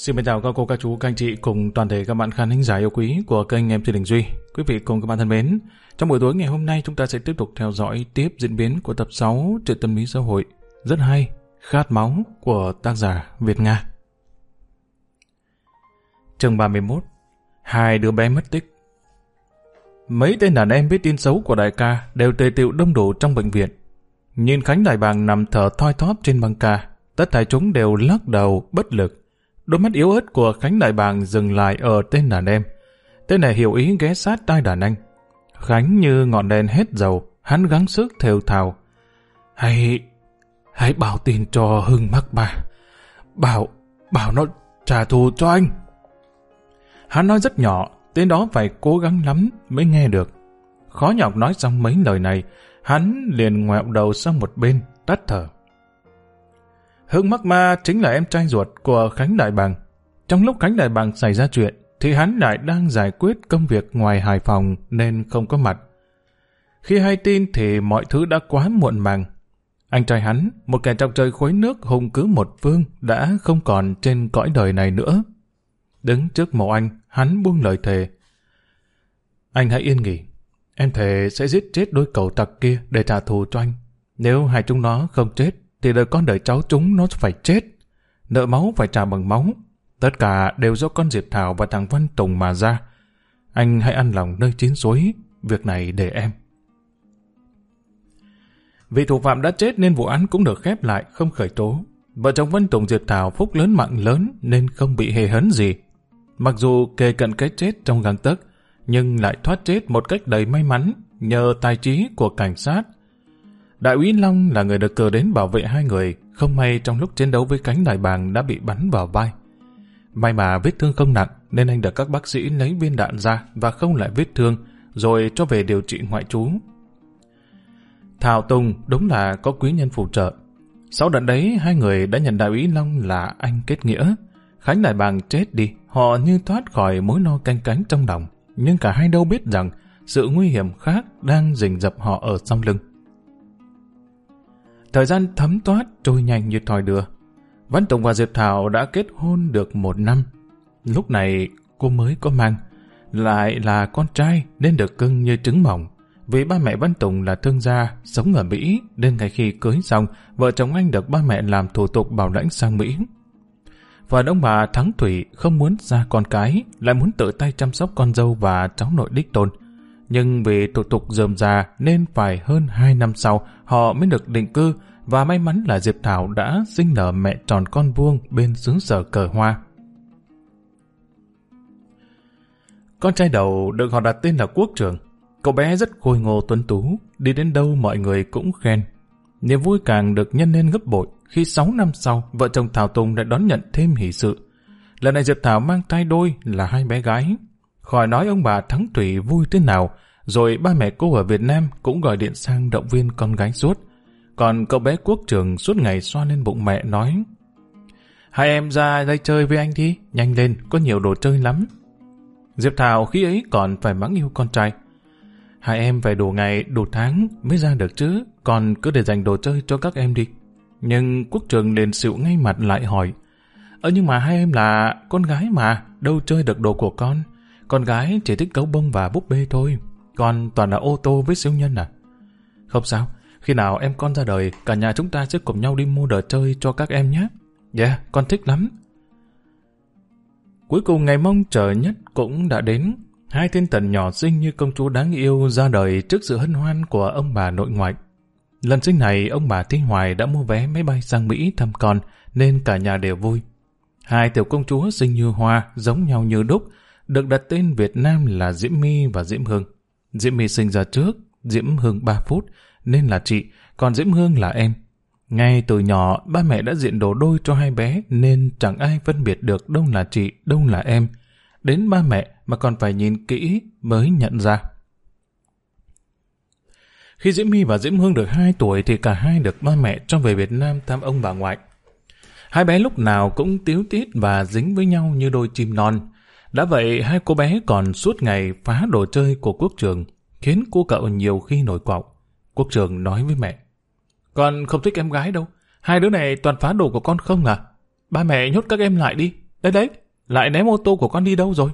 Xin mến chào các cô, các chú, các anh chị cùng toàn thể các bạn khán thính giả yêu quý của kênh em Đình Duy. Quý vị cùng các bạn thân mến, trong buổi tối ngày hôm nay chúng ta sẽ tiếp tục theo dõi tiếp diễn biến của tập 6 truyện tâm lý xã hội rất hay, khát máu của tác giả Việt Nga. Chương 31 Hai đứa bé mất tích Mấy tên đàn em biết tin xấu của đại ca đều tề tựu đông đủ trong bệnh viện. Nhìn Khánh Đại Bàng nằm thở thoi thóp trên băng ca, tất thảy chúng đều lắc đầu, bất lực. Đôi mắt yếu ớt của Khánh Đại Bàng dừng lại ở tên đàn em. Tên này hiểu ý ghé sát tai đàn anh. Khánh như ngọn đèn hết dầu, hắn gắng sức thều thào. Hãy, hãy bảo tin cho Hưng mắc ba. Bảo, bảo nó trả thù cho anh. Hắn nói rất nhỏ, tên đó phải cố gắng lắm mới nghe được. Khó nhọc nói xong mấy lời này, hắn liền ngoẹo đầu sang một bên, tắt thở. Hưng Mắc Ma chính là em trai ruột của Khánh Đại Bàng. Trong lúc Khánh Đại Bàng xảy ra chuyện, thì hắn lại đang giải quyết công việc ngoài Hải Phòng nên không có mặt. Khi hay tin thì mọi thứ đã quá muộn màng. Anh trai hắn, một kẻ trong trời khối nước hùng cứ một phương, đã không còn trên cõi đời này nữa. Đứng trước mộ anh, hắn buông lời thề. Anh hãy yên nghỉ. Em thề sẽ giết chết đôi cầu tặc kia để trả thù cho anh. Nếu hai chúng nó không chết, thì đời con đời cháu chúng nó phải chết. Nợ máu phải trả bằng máu. Tất cả đều do con Diệp Thảo và thằng Văn Tùng mà ra. Anh hãy ăn lòng nơi chín suối. Việc này để em. Vị thủ phạm đã chết nên vụ án cũng được khép lại, không khởi tố. Vợ chồng Văn Tùng Diệp Thảo phúc lớn mạng lớn nên không bị hề hấn gì. Mặc dù kề cận cái chết trong găng tấc, nhưng lại thoát chết một cách đầy may mắn nhờ tài trí của cảnh sát Đại úy Long là người được cờ đến bảo vệ hai người, không may trong lúc chiến đấu với cánh đại bàng đã bị bắn vào vai. May mà vết thương không nặng nên anh được các bác sĩ lấy viên đạn ra và không lại vết thương rồi cho về điều trị ngoại trú. Thảo Tùng đúng là có quý nhân phù trợ. Sau đợt đấy hai người đã nhận đại úy Long là anh kết nghĩa. Khánh Đại Bàng chết đi, họ như thoát khỏi mối lo canh cánh trong lòng. Nhưng cả hai đâu biết rằng sự nguy hiểm khác đang rình rập họ ở sau lưng. Thời gian thấm toát trôi nhanh như thoi đưa. Văn Tùng và Diệp Thảo đã kết hôn được một năm. Lúc này cô mới có mang. Lại là con trai nên được cưng như trứng mỏng. Vì ba mẹ Văn Tùng là thương gia, sống ở Mỹ, nên ngày khi cưới xong, vợ chồng anh được ba mẹ làm thủ tục bảo lãnh sang Mỹ. Và ông bà Thắng Thủy không muốn ra con cái, lại muốn tự tay chăm sóc con dâu và cháu nội đích tôn nhưng vì thủ tục dườm già nên phải hơn 2 năm sau họ mới được định cư và may mắn là Diệp Thảo đã sinh nở mẹ tròn con vuông bên xứ sở cờ hoa. Con trai đầu được họ đặt tên là Quốc Trường. Cậu bé rất khôi ngô tuấn tú, đi đến đâu mọi người cũng khen. Niềm vui càng được nhân lên gấp bội khi 6 năm sau vợ chồng Thảo Tùng đã đón nhận thêm hỷ sự. Lần này Diệp Thảo mang thai đôi là hai bé gái, Khỏi nói ông bà Thắng Thủy vui thế nào, rồi ba mẹ cô ở Việt Nam cũng gọi điện sang động viên con gái suốt. Còn cậu bé quốc trường suốt ngày xoa lên bụng mẹ nói Hai em ra đây chơi với anh đi, nhanh lên, có nhiều đồ chơi lắm. Diệp Thảo khi ấy còn phải mắng yêu con trai. Hai em phải đủ ngày, đủ tháng mới ra được chứ, còn cứ để dành đồ chơi cho các em đi. Nhưng quốc trường liền xịu ngay mặt lại hỏi Ơ nhưng mà hai em là con gái mà, đâu chơi được đồ của con. Con gái chỉ thích cấu bông và búp bê thôi. Con toàn là ô tô với siêu nhân à? Không sao, khi nào em con ra đời, cả nhà chúng ta sẽ cùng nhau đi mua đồ chơi cho các em nhé. Dạ, yeah, con thích lắm. Cuối cùng ngày mong chờ nhất cũng đã đến. Hai thiên thần nhỏ xinh như công chúa đáng yêu ra đời trước sự hân hoan của ông bà nội ngoại. Lần sinh này, ông bà Thi Hoài đã mua vé máy bay sang Mỹ thăm con, nên cả nhà đều vui. Hai tiểu công chúa xinh như hoa, giống nhau như đúc, được đặt tên Việt Nam là Diễm My và Diễm Hương. Diễm My sinh ra trước, Diễm Hương 3 phút, nên là chị, còn Diễm Hương là em. Ngay từ nhỏ, ba mẹ đã diện đồ đôi cho hai bé, nên chẳng ai phân biệt được đâu là chị, đâu là em. Đến ba mẹ mà còn phải nhìn kỹ mới nhận ra. Khi Diễm My và Diễm Hương được 2 tuổi thì cả hai được ba mẹ cho về Việt Nam thăm ông bà ngoại. Hai bé lúc nào cũng tiếu tít và dính với nhau như đôi chim non. Đã vậy, hai cô bé còn suốt ngày phá đồ chơi của quốc trường, khiến cô cậu nhiều khi nổi quạo. Quốc trường nói với mẹ, Con không thích em gái đâu, hai đứa này toàn phá đồ của con không à? Ba mẹ nhốt các em lại đi, Đấy đấy, lại ném ô tô của con đi đâu rồi?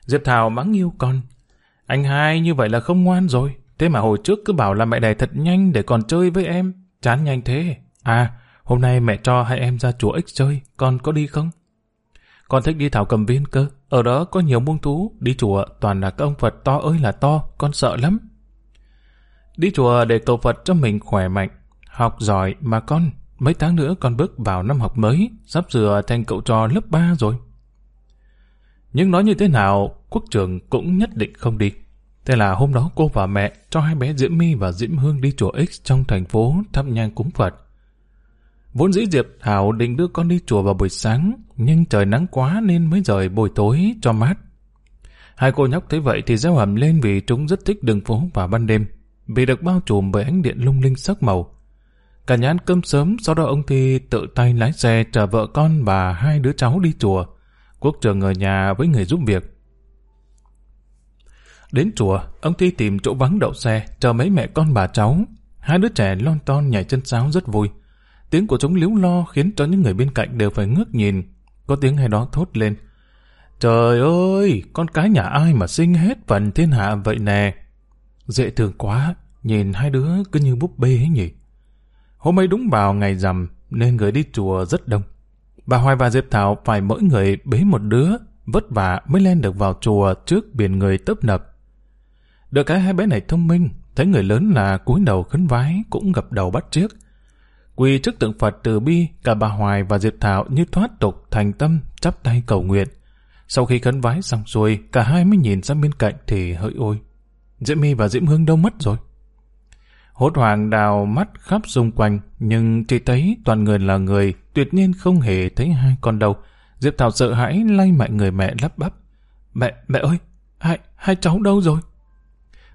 Diệp Thảo mắng yêu con. Anh hai như vậy là không ngoan rồi. Thế mà hồi trước cứ bảo là mẹ đẻ thật nhanh để còn chơi với em. Chán nhanh thế. À, hôm nay mẹ cho hai em ra chùa ích chơi. Con có đi không? Con thích đi thảo cầm viên cơ. Ở đó có nhiều muông thú. Đi chùa toàn là các ông Phật to ơi là to. Con sợ lắm. Đi chùa để cầu Phật cho mình khỏe mạnh. Học giỏi mà con. Mấy tháng nữa con bước vào năm học mới. Sắp sửa thành cậu trò lớp 3 rồi. Nhưng nói như thế nào, quốc trường cũng nhất định không đi. Thế là hôm đó cô và mẹ cho hai bé Diễm My và Diễm Hương đi chùa X trong thành phố thắp nhang cúng Phật. Vốn dĩ Diệp Thảo định đưa con đi chùa vào buổi sáng, nhưng trời nắng quá nên mới rời buổi tối cho mát. Hai cô nhóc thấy vậy thì reo hầm lên vì chúng rất thích đường phố vào ban đêm, vì được bao trùm bởi ánh điện lung linh sắc màu. Cả nhà ăn cơm sớm, sau đó ông Thi tự tay lái xe chở vợ con và hai đứa cháu đi chùa. Quốc trường ở nhà với người giúp việc. Đến chùa, ông Thi tìm chỗ vắng đậu xe, chờ mấy mẹ con bà cháu. Hai đứa trẻ lon ton nhảy chân sáo rất vui. Tiếng của chúng liếu lo khiến cho những người bên cạnh đều phải ngước nhìn. Có tiếng hay đó thốt lên. Trời ơi, con cái nhà ai mà sinh hết phần thiên hạ vậy nè. Dễ thương quá, nhìn hai đứa cứ như búp bê ấy nhỉ. Hôm ấy đúng vào ngày rằm nên người đi chùa rất đông. Bà Hoài và Diệp Thảo phải mỗi người bế một đứa, vất vả mới lên được vào chùa trước biển người tấp nập. Được cái hai bé này thông minh, thấy người lớn là cúi đầu khấn vái cũng gập đầu bắt chiếc. Quỳ trước tượng Phật từ bi, cả bà Hoài và Diệp Thảo như thoát tục thành tâm, chắp tay cầu nguyện. Sau khi khấn vái xong xuôi, cả hai mới nhìn sang bên cạnh thì hỡi ôi. Diễm My và Diễm Hương đâu mất rồi? Hốt hoàng đào mắt khắp xung quanh, nhưng chỉ thấy toàn người là người, tuyệt nhiên không hề thấy hai con đâu. Diệp Thảo sợ hãi lay mạnh người mẹ lắp bắp. Mẹ, mẹ ơi, hai, hai cháu đâu rồi?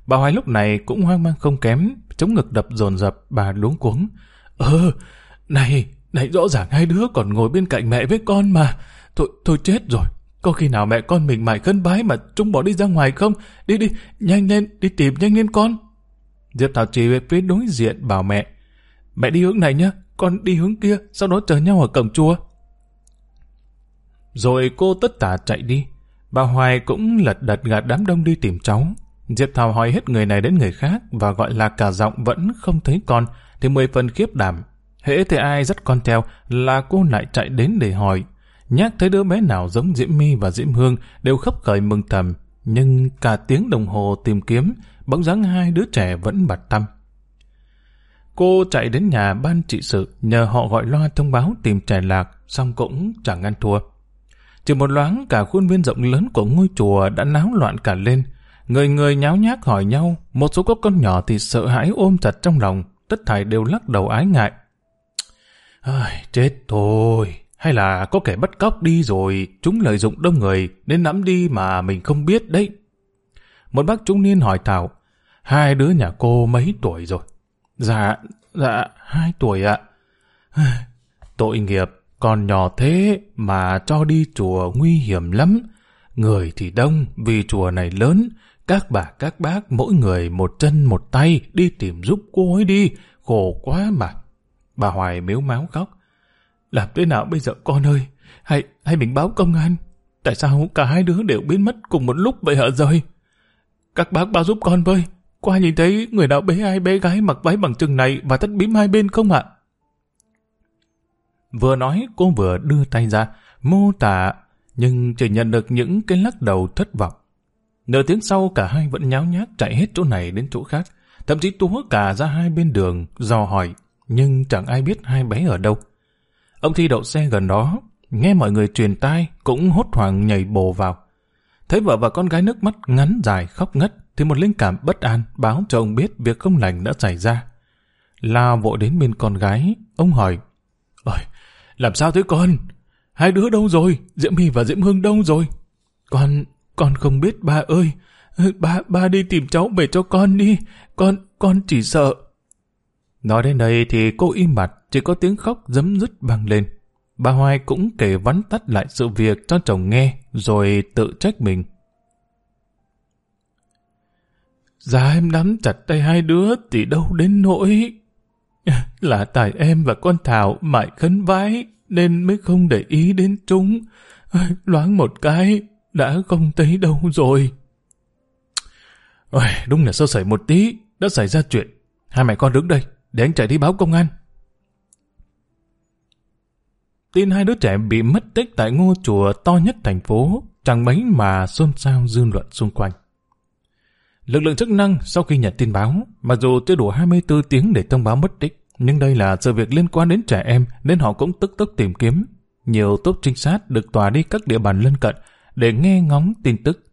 Bà Hoài lúc này cũng hoang mang không kém, chống ngực đập dồn dập, bà luống cuống. Ờ, này, này rõ ràng hai đứa còn ngồi bên cạnh mẹ với con mà. Thôi, thôi chết rồi. Có khi nào mẹ con mình mải khấn bái mà chúng bỏ đi ra ngoài không? Đi đi, nhanh lên, đi tìm nhanh lên con. Diệp Thảo chỉ về phía đối diện bảo mẹ. Mẹ đi hướng này nhá, con đi hướng kia, sau đó chờ nhau ở cổng chùa. Rồi cô tất tả chạy đi. Bà Hoài cũng lật đật gạt đám đông đi tìm cháu. Diệp Thảo hỏi hết người này đến người khác và gọi là cả giọng vẫn không thấy con, thì mười phần khiếp đảm. Hễ thấy ai dắt con theo là cô lại chạy đến để hỏi. Nhắc thấy đứa bé nào giống Diễm My và Diễm Hương đều khấp khởi mừng thầm. Nhưng cả tiếng đồng hồ tìm kiếm, bỗng dáng hai đứa trẻ vẫn bật tâm. Cô chạy đến nhà ban trị sự nhờ họ gọi loa thông báo tìm trẻ lạc, xong cũng chẳng ăn thua. Chỉ một loáng cả khuôn viên rộng lớn của ngôi chùa đã náo loạn cả lên. Người người nháo nhác hỏi nhau, một số các con nhỏ thì sợ hãi ôm chặt trong lòng, tất thảy đều lắc đầu ái ngại. Ai, chết thôi, hay là có kẻ bắt cóc đi rồi, chúng lợi dụng đông người nên nắm đi mà mình không biết đấy. Một bác trung niên hỏi Thảo, hai đứa nhà cô mấy tuổi rồi? Dạ, dạ, hai tuổi ạ. Tội nghiệp, còn nhỏ thế mà cho đi chùa nguy hiểm lắm. Người thì đông vì chùa này lớn, các bà các bác mỗi người một chân một tay đi tìm giúp cô ấy đi, khổ quá mà. Bà Hoài miếu máu khóc. Làm thế nào bây giờ con ơi? Hay, hay mình báo công an? Tại sao cả hai đứa đều biến mất cùng một lúc vậy hả rời? Các bác báo giúp con với. Qua nhìn thấy người nào bế ai bé gái mặc váy bằng chừng này và tất bím hai bên không ạ? Vừa nói cô vừa đưa tay ra, mô tả, nhưng chỉ nhận được những cái lắc đầu thất vọng. Nửa tiếng sau cả hai vẫn nháo nhác chạy hết chỗ này đến chỗ khác, thậm chí túa cả ra hai bên đường, dò hỏi, nhưng chẳng ai biết hai bé ở đâu. Ông Thi đậu xe gần đó, nghe mọi người truyền tai, cũng hốt hoảng nhảy bồ vào. Thấy vợ và con gái nước mắt ngắn dài khóc ngất, thì một linh cảm bất an báo cho ông biết việc không lành đã xảy ra. Lao vội đến bên con gái, ông hỏi, Ôi, làm sao thế con? Hai đứa đâu rồi? Diễm My và Diễm Hương đâu rồi? Con, con không biết ba ơi. Ừ, ba, ba đi tìm cháu về cho con đi. Con, con chỉ sợ. Nói đến đây thì cô im mặt chỉ có tiếng khóc dấm dứt vang lên. Bà Hoài cũng kể vắn tắt lại sự việc cho chồng nghe, rồi tự trách mình. Dạ em nắm chặt tay hai đứa thì đâu đến nỗi. Là tại em và con Thảo mãi khấn vái nên mới không để ý đến chúng. Loáng một cái, đã không thấy đâu rồi. Ôi, đúng là sơ sẩy một tí, đã xảy ra chuyện. Hai mẹ con đứng đây, để anh chạy đi báo công an. Tin hai đứa trẻ bị mất tích tại ngôi chùa to nhất thành phố, chẳng mấy mà xôn xao dư luận xung quanh. Lực lượng chức năng sau khi nhận tin báo, mặc dù chưa đủ 24 tiếng để thông báo mất tích, nhưng đây là sự việc liên quan đến trẻ em nên họ cũng tức tốc tìm kiếm. Nhiều tốp trinh sát được tỏa đi các địa bàn lân cận để nghe ngóng tin tức.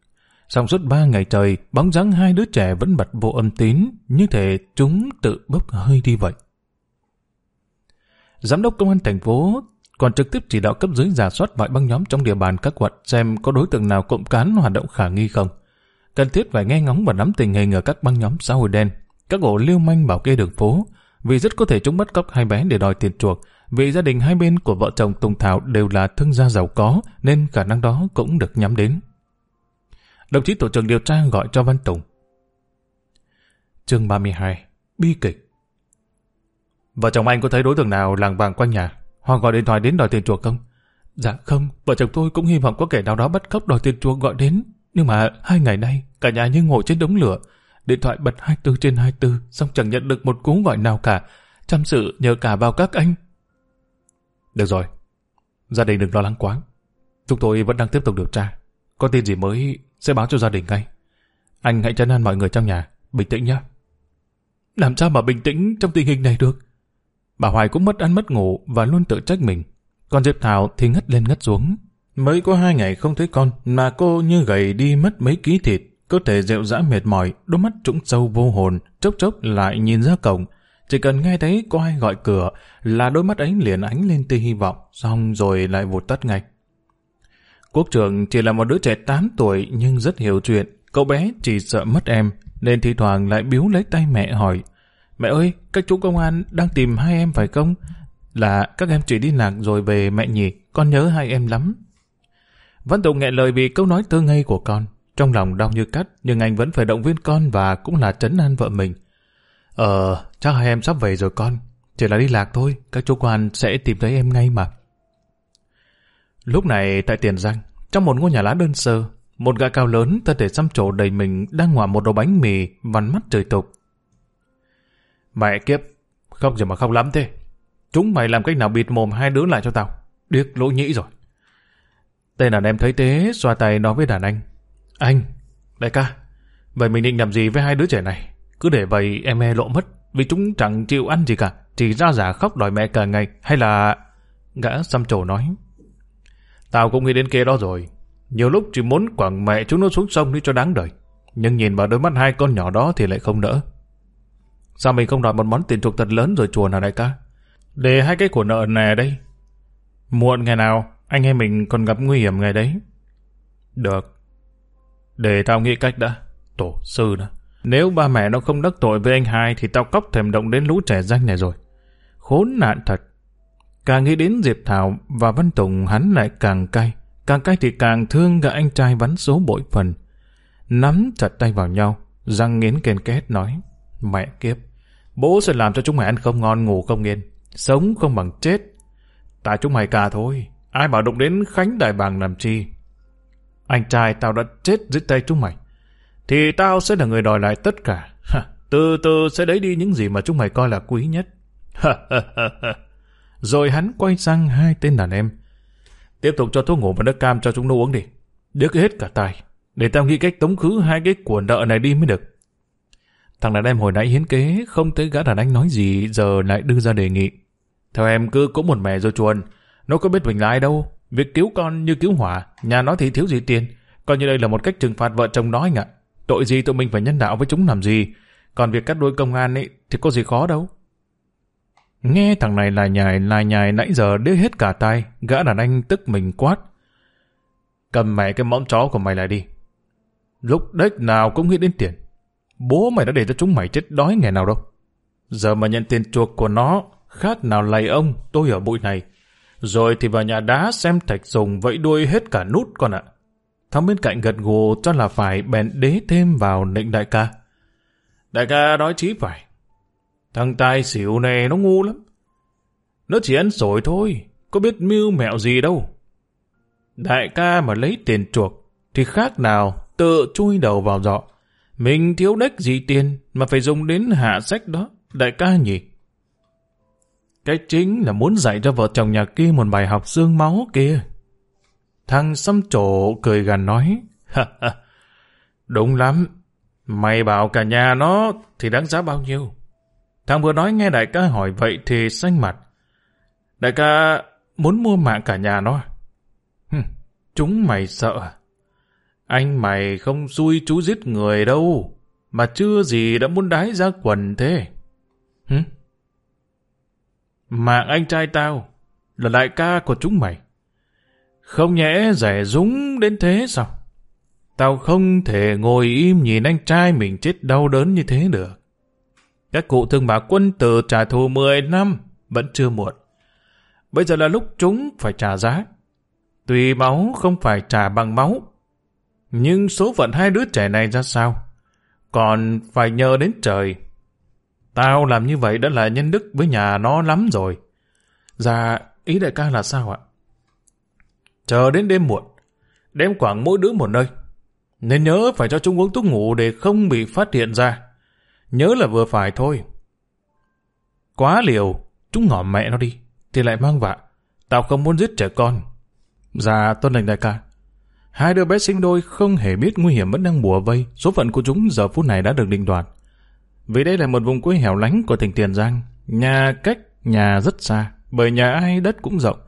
Xong suốt ba ngày trời, bóng dáng hai đứa trẻ vẫn bật vô âm tín, như thể chúng tự bốc hơi đi vậy. Giám đốc công an thành phố còn trực tiếp chỉ đạo cấp dưới giả soát mọi băng nhóm trong địa bàn các quận xem có đối tượng nào cộng cán hoạt động khả nghi không. Cần thiết phải nghe ngóng và nắm tình hình ở các băng nhóm xã hội đen, các ổ liêu manh bảo kê đường phố, vì rất có thể chúng bắt cóc hai bé để đòi tiền chuộc, vì gia đình hai bên của vợ chồng Tùng Thảo đều là thương gia giàu có, nên khả năng đó cũng được nhắm đến. Đồng chí tổ trưởng điều tra gọi cho Văn Tùng. Chương 32 Bi kịch Vợ chồng anh có thấy đối tượng nào làng vàng quanh nhà, hoặc gọi điện thoại đến đòi tiền chuộc không? Dạ không, vợ chồng tôi cũng hy vọng có kẻ nào đó bắt cóc đòi tiền chuộc gọi đến. Nhưng mà hai ngày nay, cả nhà như ngồi trên đống lửa, Điện thoại bật 24 trên 24, xong chẳng nhận được một cú gọi nào cả. Chăm sự nhờ cả vào các anh. Được rồi. Gia đình đừng lo lắng quá. Chúng tôi vẫn đang tiếp tục điều tra. Có tin gì mới sẽ báo cho gia đình ngay. Anh hãy trấn an mọi người trong nhà. Bình tĩnh nhé. Làm sao mà bình tĩnh trong tình hình này được? Bà Hoài cũng mất ăn mất ngủ và luôn tự trách mình. Còn Diệp Thảo thì ngất lên ngất xuống. Mới có hai ngày không thấy con mà cô như gầy đi mất mấy ký thịt cơ thể rệu rã mệt mỏi, đôi mắt trũng sâu vô hồn, chốc chốc lại nhìn ra cổng. Chỉ cần nghe thấy có ai gọi cửa là đôi mắt ấy liền ánh lên tia hy vọng, xong rồi lại vụt tắt ngay. Quốc trưởng chỉ là một đứa trẻ 8 tuổi nhưng rất hiểu chuyện. Cậu bé chỉ sợ mất em, nên thi thoảng lại biếu lấy tay mẹ hỏi. Mẹ ơi, các chú công an đang tìm hai em phải không? Là các em chỉ đi lạc rồi về mẹ nhỉ, con nhớ hai em lắm. Văn Tùng nghẹn lời vì câu nói thơ ngây của con. Trong lòng đau như cắt, nhưng anh vẫn phải động viên con và cũng là trấn an vợ mình. Ờ, chắc hai em sắp về rồi con. Chỉ là đi lạc thôi, các chú quan sẽ tìm thấy em ngay mà. Lúc này tại Tiền Giang, trong một ngôi nhà lá đơn sơ, một gã cao lớn thân thể xăm trổ đầy mình đang ngoạm một đồ bánh mì vằn mắt trời tục. Mẹ kiếp, không gì mà không lắm thế. Chúng mày làm cách nào bịt mồm hai đứa lại cho tao. Điếc lỗ nhĩ rồi. Tên đàn em thấy thế, xoa tay nói với đàn anh. Anh, đại ca, vậy mình định làm gì với hai đứa trẻ này? Cứ để vậy em e lộ mất, vì chúng chẳng chịu ăn gì cả, chỉ ra giả khóc đòi mẹ cả ngày, hay là... Gã xăm trổ nói. Tao cũng nghĩ đến kia đó rồi. Nhiều lúc chỉ muốn quẳng mẹ chúng nó xuống sông đi cho đáng đời. Nhưng nhìn vào đôi mắt hai con nhỏ đó thì lại không đỡ. Sao mình không đòi một món tiền chuộc thật lớn rồi chùa nào đại ca? Để hai cái của nợ nè đây. Muộn ngày nào, anh em mình còn gặp nguy hiểm ngày đấy. Được. Để tao nghĩ cách đã. Tổ sư đó. Nếu ba mẹ nó không đắc tội với anh hai thì tao cóc thèm động đến lũ trẻ danh này rồi. Khốn nạn thật. Càng nghĩ đến Diệp Thảo và Văn Tùng hắn lại càng cay. Càng cay thì càng thương gã anh trai vắn số bội phần. Nắm chặt tay vào nhau, răng nghiến ken két nói. Mẹ kiếp, bố sẽ làm cho chúng mày ăn không ngon ngủ không yên. Sống không bằng chết. Tại chúng mày cả thôi. Ai bảo động đến Khánh Đại Bàng làm chi. Anh trai tao đã chết dưới tay chúng mày. Thì tao sẽ là người đòi lại tất cả. từ từ sẽ lấy đi những gì mà chúng mày coi là quý nhất. Ha ha ha ha. Rồi hắn quay sang hai tên đàn em. Tiếp tục cho thuốc ngủ và nước cam cho chúng nó uống đi. Đứt hết cả tài Để tao nghĩ cách tống khứ hai cái của nợ này đi mới được. Thằng đàn em hồi nãy hiến kế, không thấy gã đàn anh nói gì, giờ lại đưa ra đề nghị. Theo em cứ cố một mẹ rồi chuồn, nó có biết mình là ai đâu. Việc cứu con như cứu hỏa, nhà nó thì thiếu gì tiền. Coi như đây là một cách trừng phạt vợ chồng nó anh ạ. Tội gì tụi mình phải nhân đạo với chúng làm gì. Còn việc cắt đuôi công an ấy thì có gì khó đâu. Nghe thằng này là nhài là nhài nãy giờ đế hết cả tay, gã đàn anh tức mình quát. Cầm mẹ cái mõm chó của mày lại đi. Lúc đếch nào cũng nghĩ đến tiền. Bố mày đã để cho chúng mày chết đói ngày nào đâu. Giờ mà nhận tiền chuộc của nó, khác nào lầy ông, tôi ở bụi này. Rồi thì vào nhà đá xem thạch sùng vẫy đuôi hết cả nút con ạ. Thằng bên cạnh gật gù cho là phải bèn đế thêm vào nịnh đại ca. Đại ca nói chí phải. Thằng tài xỉu này nó ngu lắm. Nó chỉ ăn sổi thôi. có biết mưu mẹo gì đâu. Đại ca mà lấy tiền chuộc, thì khác nào tự chui đầu vào giọ. Mình thiếu đếch gì tiền mà phải dùng đến hạ sách đó, đại ca nhỉ? Cái chính là muốn dạy cho vợ chồng nhà kia một bài học xương máu kia. Thằng xăm trổ cười gằn nói, Đúng lắm, mày bảo cả nhà nó thì đáng giá bao nhiêu? Thằng vừa nói nghe đại ca hỏi vậy thì xanh mặt. Đại ca muốn mua mạng cả nhà nó. À? Hừm, chúng mày sợ à? Anh mày không xui chú giết người đâu, mà chưa gì đã muốn đái ra quần thế. Hừm? Mạng anh trai tao là đại ca của chúng mày. Không nhẽ rẻ rúng đến thế sao? Tao không thể ngồi im nhìn anh trai mình chết đau đớn như thế được. Các cụ thương bà quân tử trả thù 10 năm vẫn chưa muộn. Bây giờ là lúc chúng phải trả giá. Tùy máu không phải trả bằng máu. Nhưng số phận hai đứa trẻ này ra sao? Còn phải nhờ đến trời. Tao làm như vậy đã là nhân đức với nhà nó lắm rồi. Dạ, ý đại ca là sao ạ? Chờ đến đêm muộn, đem khoảng mỗi đứa một nơi. Nên nhớ phải cho chúng uống thuốc ngủ để không bị phát hiện ra. Nhớ là vừa phải thôi. Quá liều, chúng ngỏ mẹ nó đi, thì lại mang vạ. Tao không muốn giết trẻ con. Dạ, tôn lệnh đại ca. Hai đứa bé sinh đôi không hề biết nguy hiểm vẫn đang bùa vây. Số phận của chúng giờ phút này đã được định đoạt. Vì đây là một vùng quê hẻo lánh của tỉnh Tiền Giang. Nhà cách nhà rất xa, bởi nhà ai đất cũng rộng.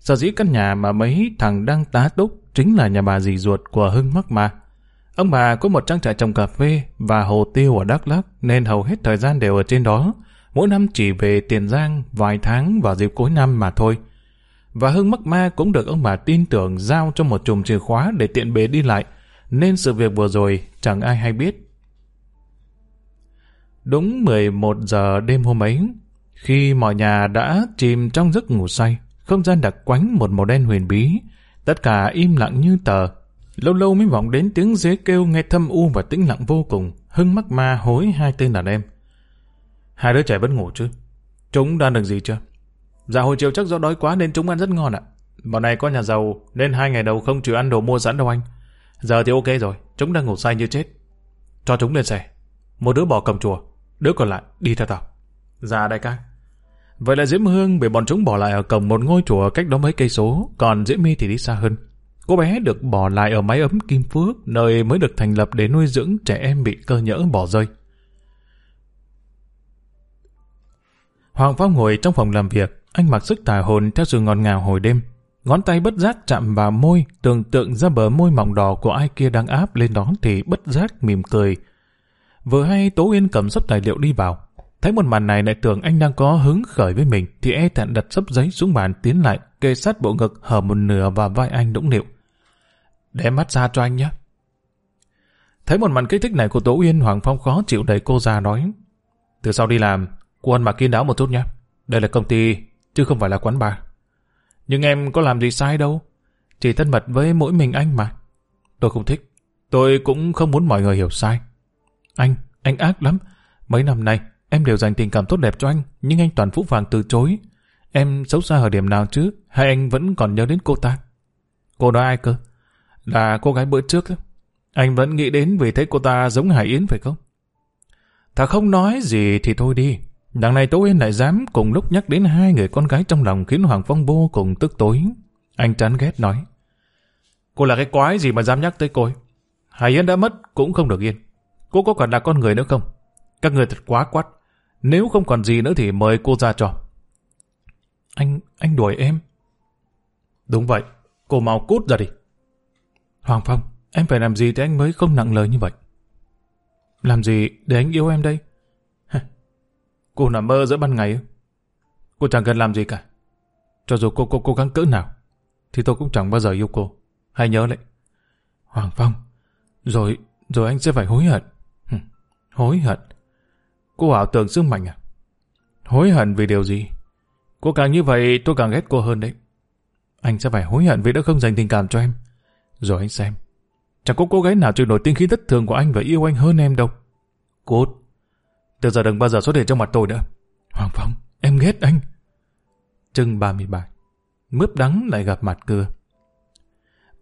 Sở dĩ căn nhà mà mấy thằng đang tá túc chính là nhà bà dì ruột của Hưng Mắc Ma. Ông bà có một trang trại trồng cà phê và hồ tiêu ở Đắk Lắk nên hầu hết thời gian đều ở trên đó. Mỗi năm chỉ về Tiền Giang vài tháng vào dịp cuối năm mà thôi. Và Hưng Mắc Ma cũng được ông bà tin tưởng giao cho một chùm chìa khóa để tiện bề đi lại, nên sự việc vừa rồi chẳng ai hay biết. Đúng 11 giờ đêm hôm ấy, khi mọi nhà đã chìm trong giấc ngủ say, không gian đặc quánh một màu đen huyền bí, tất cả im lặng như tờ. Lâu lâu mới vọng đến tiếng dế kêu nghe thâm u và tĩnh lặng vô cùng, hưng mắc ma hối hai tên đàn em. Hai đứa trẻ vẫn ngủ chứ? Chúng đang được gì chưa? Dạ hồi chiều chắc do đói quá nên chúng ăn rất ngon ạ. Bọn này có nhà giàu nên hai ngày đầu không chịu ăn đồ mua sẵn đâu anh. Giờ thì ok rồi, chúng đang ngủ say như chết. Cho chúng lên xe. Một đứa bỏ cầm chùa, đứa còn lại đi theo tao. Dạ đại ca. Vậy là Diễm Hương bị bọn chúng bỏ lại ở cổng một ngôi chùa cách đó mấy cây số, còn Diễm My thì đi xa hơn. Cô bé được bỏ lại ở mái ấm Kim Phước, nơi mới được thành lập để nuôi dưỡng trẻ em bị cơ nhỡ bỏ rơi. Hoàng Phong ngồi trong phòng làm việc, anh mặc sức tà hồn theo sự ngọt ngào hồi đêm. Ngón tay bất giác chạm vào môi, tưởng tượng ra bờ môi mỏng đỏ của ai kia đang áp lên đó thì bất giác mỉm cười. Vừa hay Tố Yên cầm sắp tài liệu đi vào. Thấy một màn này lại tưởng anh đang có hứng khởi với mình thì e thẹn đặt sấp giấy xuống bàn tiến lại kê sát bộ ngực hở một nửa vào vai anh đũng điệu. Để mắt ra cho anh nhé. Thấy một màn kích thích này của Tố Yên Hoàng Phong khó chịu đẩy cô ra nói Từ sau đi làm, cô ăn mặc kiên đáo một chút nhé. Đây là công ty, chứ không phải là quán bar. Nhưng em có làm gì sai đâu. Chỉ thân mật với mỗi mình anh mà. Tôi không thích. Tôi cũng không muốn mọi người hiểu sai. Anh, anh ác lắm. Mấy năm nay, em đều dành tình cảm tốt đẹp cho anh, nhưng anh toàn phũ vàng từ chối. Em xấu xa ở điểm nào chứ? Hay anh vẫn còn nhớ đến cô ta? Cô đó ai cơ? Là cô gái bữa trước. đó. Anh vẫn nghĩ đến vì thấy cô ta giống Hải Yến phải không? Thà không nói gì thì thôi đi. Đằng này Tố Yên lại dám cùng lúc nhắc đến hai người con gái trong lòng khiến Hoàng Phong vô cùng tức tối. Anh chán ghét nói. Cô là cái quái gì mà dám nhắc tới cô ấy? Hải Yến đã mất cũng không được yên. Cô có còn là con người nữa không? Các người thật quá quát. Nếu không còn gì nữa thì mời cô ra cho. Anh, anh đuổi em. Đúng vậy, cô mau cút ra đi. Hoàng Phong, em phải làm gì thì anh mới không nặng lời như vậy? Làm gì để anh yêu em đây? cô nằm mơ giữa ban ngày Cô chẳng cần làm gì cả. Cho dù cô cô cố gắng cỡ nào, thì tôi cũng chẳng bao giờ yêu cô. Hãy nhớ lại. Hoàng Phong, rồi, rồi anh sẽ phải hối hận hối hận? Cô ảo tưởng sức mạnh à? Hối hận vì điều gì? Cô càng như vậy tôi càng ghét cô hơn đấy. Anh sẽ phải hối hận vì đã không dành tình cảm cho em. Rồi anh xem. Chẳng có cô gái nào chịu nổi tinh khí thất thường của anh và yêu anh hơn em đâu. Cốt. Từ giờ đừng bao giờ xuất hiện trong mặt tôi nữa. Hoàng Phong, em ghét anh. Trưng 37. mướp đắng lại gặp mặt cưa.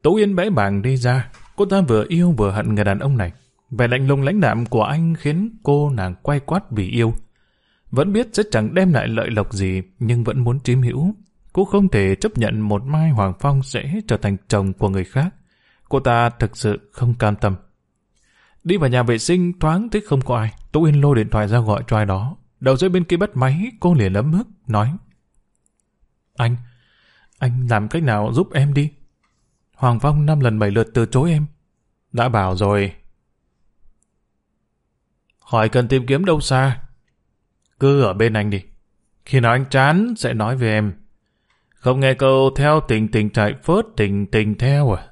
Tố Yên bẽ bàng đi ra, cô ta vừa yêu vừa hận người đàn ông này. Vẻ lạnh lùng lãnh đạm của anh khiến cô nàng quay quát vì yêu. Vẫn biết sẽ chẳng đem lại lợi lộc gì, nhưng vẫn muốn chiếm hữu. Cô không thể chấp nhận một mai Hoàng Phong sẽ trở thành chồng của người khác. Cô ta thực sự không cam tâm. Đi vào nhà vệ sinh thoáng thấy không có ai. Tố Yên lôi điện thoại ra gọi cho ai đó. Đầu dây bên kia bắt máy, cô liền ấm hức nói. Anh, anh làm cách nào giúp em đi? Hoàng Phong năm lần bảy lượt từ chối em. Đã bảo rồi. Hỏi cần tìm kiếm đâu xa. Cứ ở bên anh đi. Khi nào anh chán sẽ nói với em. Không nghe câu theo tình tình chạy phớt tình tình theo à?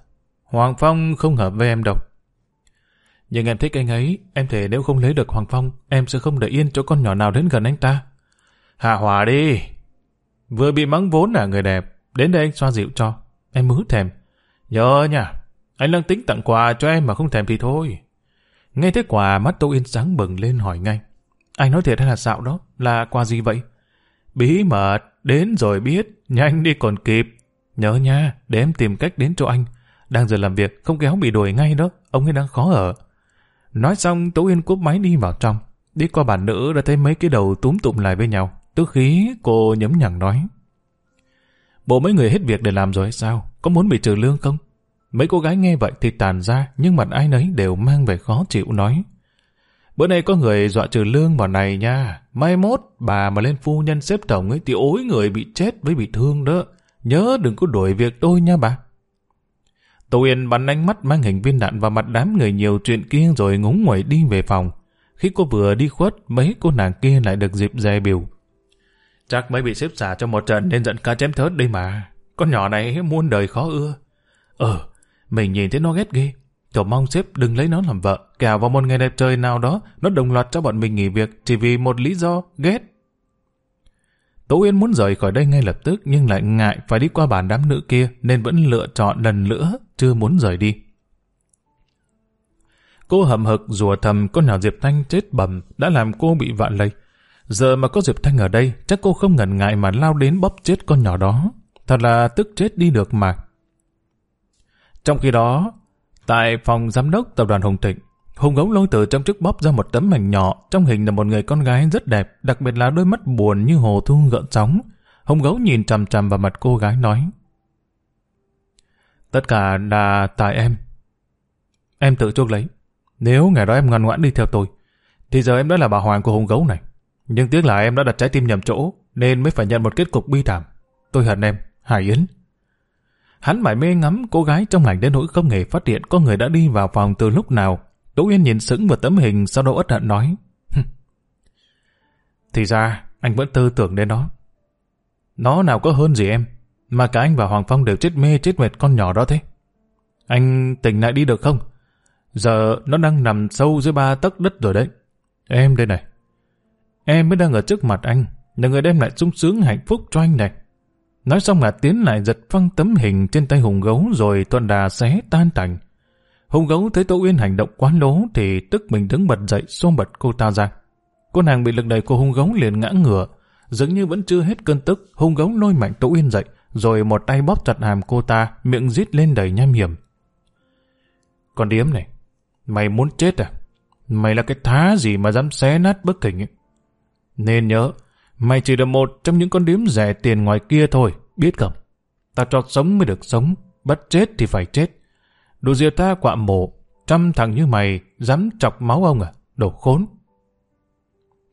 Hoàng Phong không hợp với em đâu. Nhưng em thích anh ấy, em thể nếu không lấy được Hoàng Phong, em sẽ không để yên cho con nhỏ nào đến gần anh ta. Hạ hòa đi. Vừa bị mắng vốn là người đẹp, đến đây anh xoa dịu cho. Em mới thèm. Nhớ nha, anh đang tính tặng quà cho em mà không thèm thì thôi. Nghe thấy quà mắt Tô Yên sáng bừng lên hỏi ngay. Anh nói thiệt hay là xạo đó? Là quà gì vậy? Bí mật, đến rồi biết, nhanh đi còn kịp. Nhớ nha, để em tìm cách đến chỗ anh. Đang giờ làm việc, không kéo bị đuổi ngay đó, ông ấy đang khó ở. Nói xong, Tố Yên cúp máy đi vào trong. Đi qua bàn nữ đã thấy mấy cái đầu túm tụm lại với nhau. Tức khí, cô nhấm nhẳng nói. Bộ mấy người hết việc để làm rồi hay sao? Có muốn bị trừ lương không? Mấy cô gái nghe vậy thì tàn ra, nhưng mặt ai nấy đều mang về khó chịu nói. Bữa nay có người dọa trừ lương vào này nha. Mai mốt, bà mà lên phu nhân xếp tổng ấy thì ối người bị chết với bị thương đó. Nhớ đừng có đuổi việc tôi nha bà. Tô Yên bắn ánh mắt mang hình viên đạn vào mặt đám người nhiều chuyện kia rồi ngúng nguẩy đi về phòng. Khi cô vừa đi khuất, mấy cô nàng kia lại được dịp dè biểu. Chắc mới bị xếp xả cho một trận nên giận ca chém thớt đây mà. Con nhỏ này muôn đời khó ưa. Ờ, mình nhìn thấy nó ghét ghê. Cậu mong sếp đừng lấy nó làm vợ, cả vào một ngày đẹp trời nào đó, nó đồng loạt cho bọn mình nghỉ việc chỉ vì một lý do, ghét. Tố Uyên muốn rời khỏi đây ngay lập tức nhưng lại ngại phải đi qua bàn đám nữ kia nên vẫn lựa chọn lần nữa, chưa muốn rời đi. Cô hầm hực rùa thầm con nhỏ Diệp Thanh chết bầm đã làm cô bị vạn lây. Giờ mà có Diệp Thanh ở đây, chắc cô không ngần ngại mà lao đến bóp chết con nhỏ đó. Thật là tức chết đi được mà. Trong khi đó, tại phòng giám đốc tập đoàn Hồng Thịnh, Hùng gấu lôi từ trong chiếc bóp ra một tấm ảnh nhỏ, trong hình là một người con gái rất đẹp, đặc biệt là đôi mắt buồn như hồ thu gợn sóng. Hùng gấu nhìn chằm chằm vào mặt cô gái nói. Tất cả là tại em. Em tự chuốc lấy. Nếu ngày đó em ngoan ngoãn đi theo tôi, thì giờ em đã là bà hoàng của hùng gấu này. Nhưng tiếc là em đã đặt trái tim nhầm chỗ, nên mới phải nhận một kết cục bi thảm. Tôi hận em, Hải Yến. Hắn mải mê ngắm cô gái trong ảnh đến nỗi không hề phát hiện có người đã đi vào phòng từ lúc nào. Tố Yên nhìn sững vào tấm hình sau đó ất hận nói. Thì ra, anh vẫn tư tưởng đến nó. Nó nào có hơn gì em, mà cả anh và Hoàng Phong đều chết mê chết mệt con nhỏ đó thế. Anh tỉnh lại đi được không? Giờ nó đang nằm sâu dưới ba tấc đất rồi đấy. Em đây này. Em mới đang ở trước mặt anh, là người đem lại sung sướng hạnh phúc cho anh này. Nói xong là tiến lại giật phăng tấm hình trên tay hùng gấu rồi tuần đà xé tan tành. Hùng gấu thấy Tô Uyên hành động quá lố thì tức mình đứng bật dậy xô bật cô ta ra. Cô nàng bị lực đẩy của hùng gấu liền ngã ngửa. Dường như vẫn chưa hết cơn tức, hùng gấu lôi mạnh Tô Uyên dậy rồi một tay bóp chặt hàm cô ta, miệng rít lên đầy nham hiểm. Con điếm này, mày muốn chết à? Mày là cái thá gì mà dám xé nát bức hình ấy? Nên nhớ, Mày chỉ là một trong những con điếm rẻ tiền ngoài kia thôi, biết không? Ta cho sống mới được sống, bất chết thì phải chết. Đồ diệt ta quạ mộ, trăm thằng như mày dám chọc máu ông à, đồ khốn.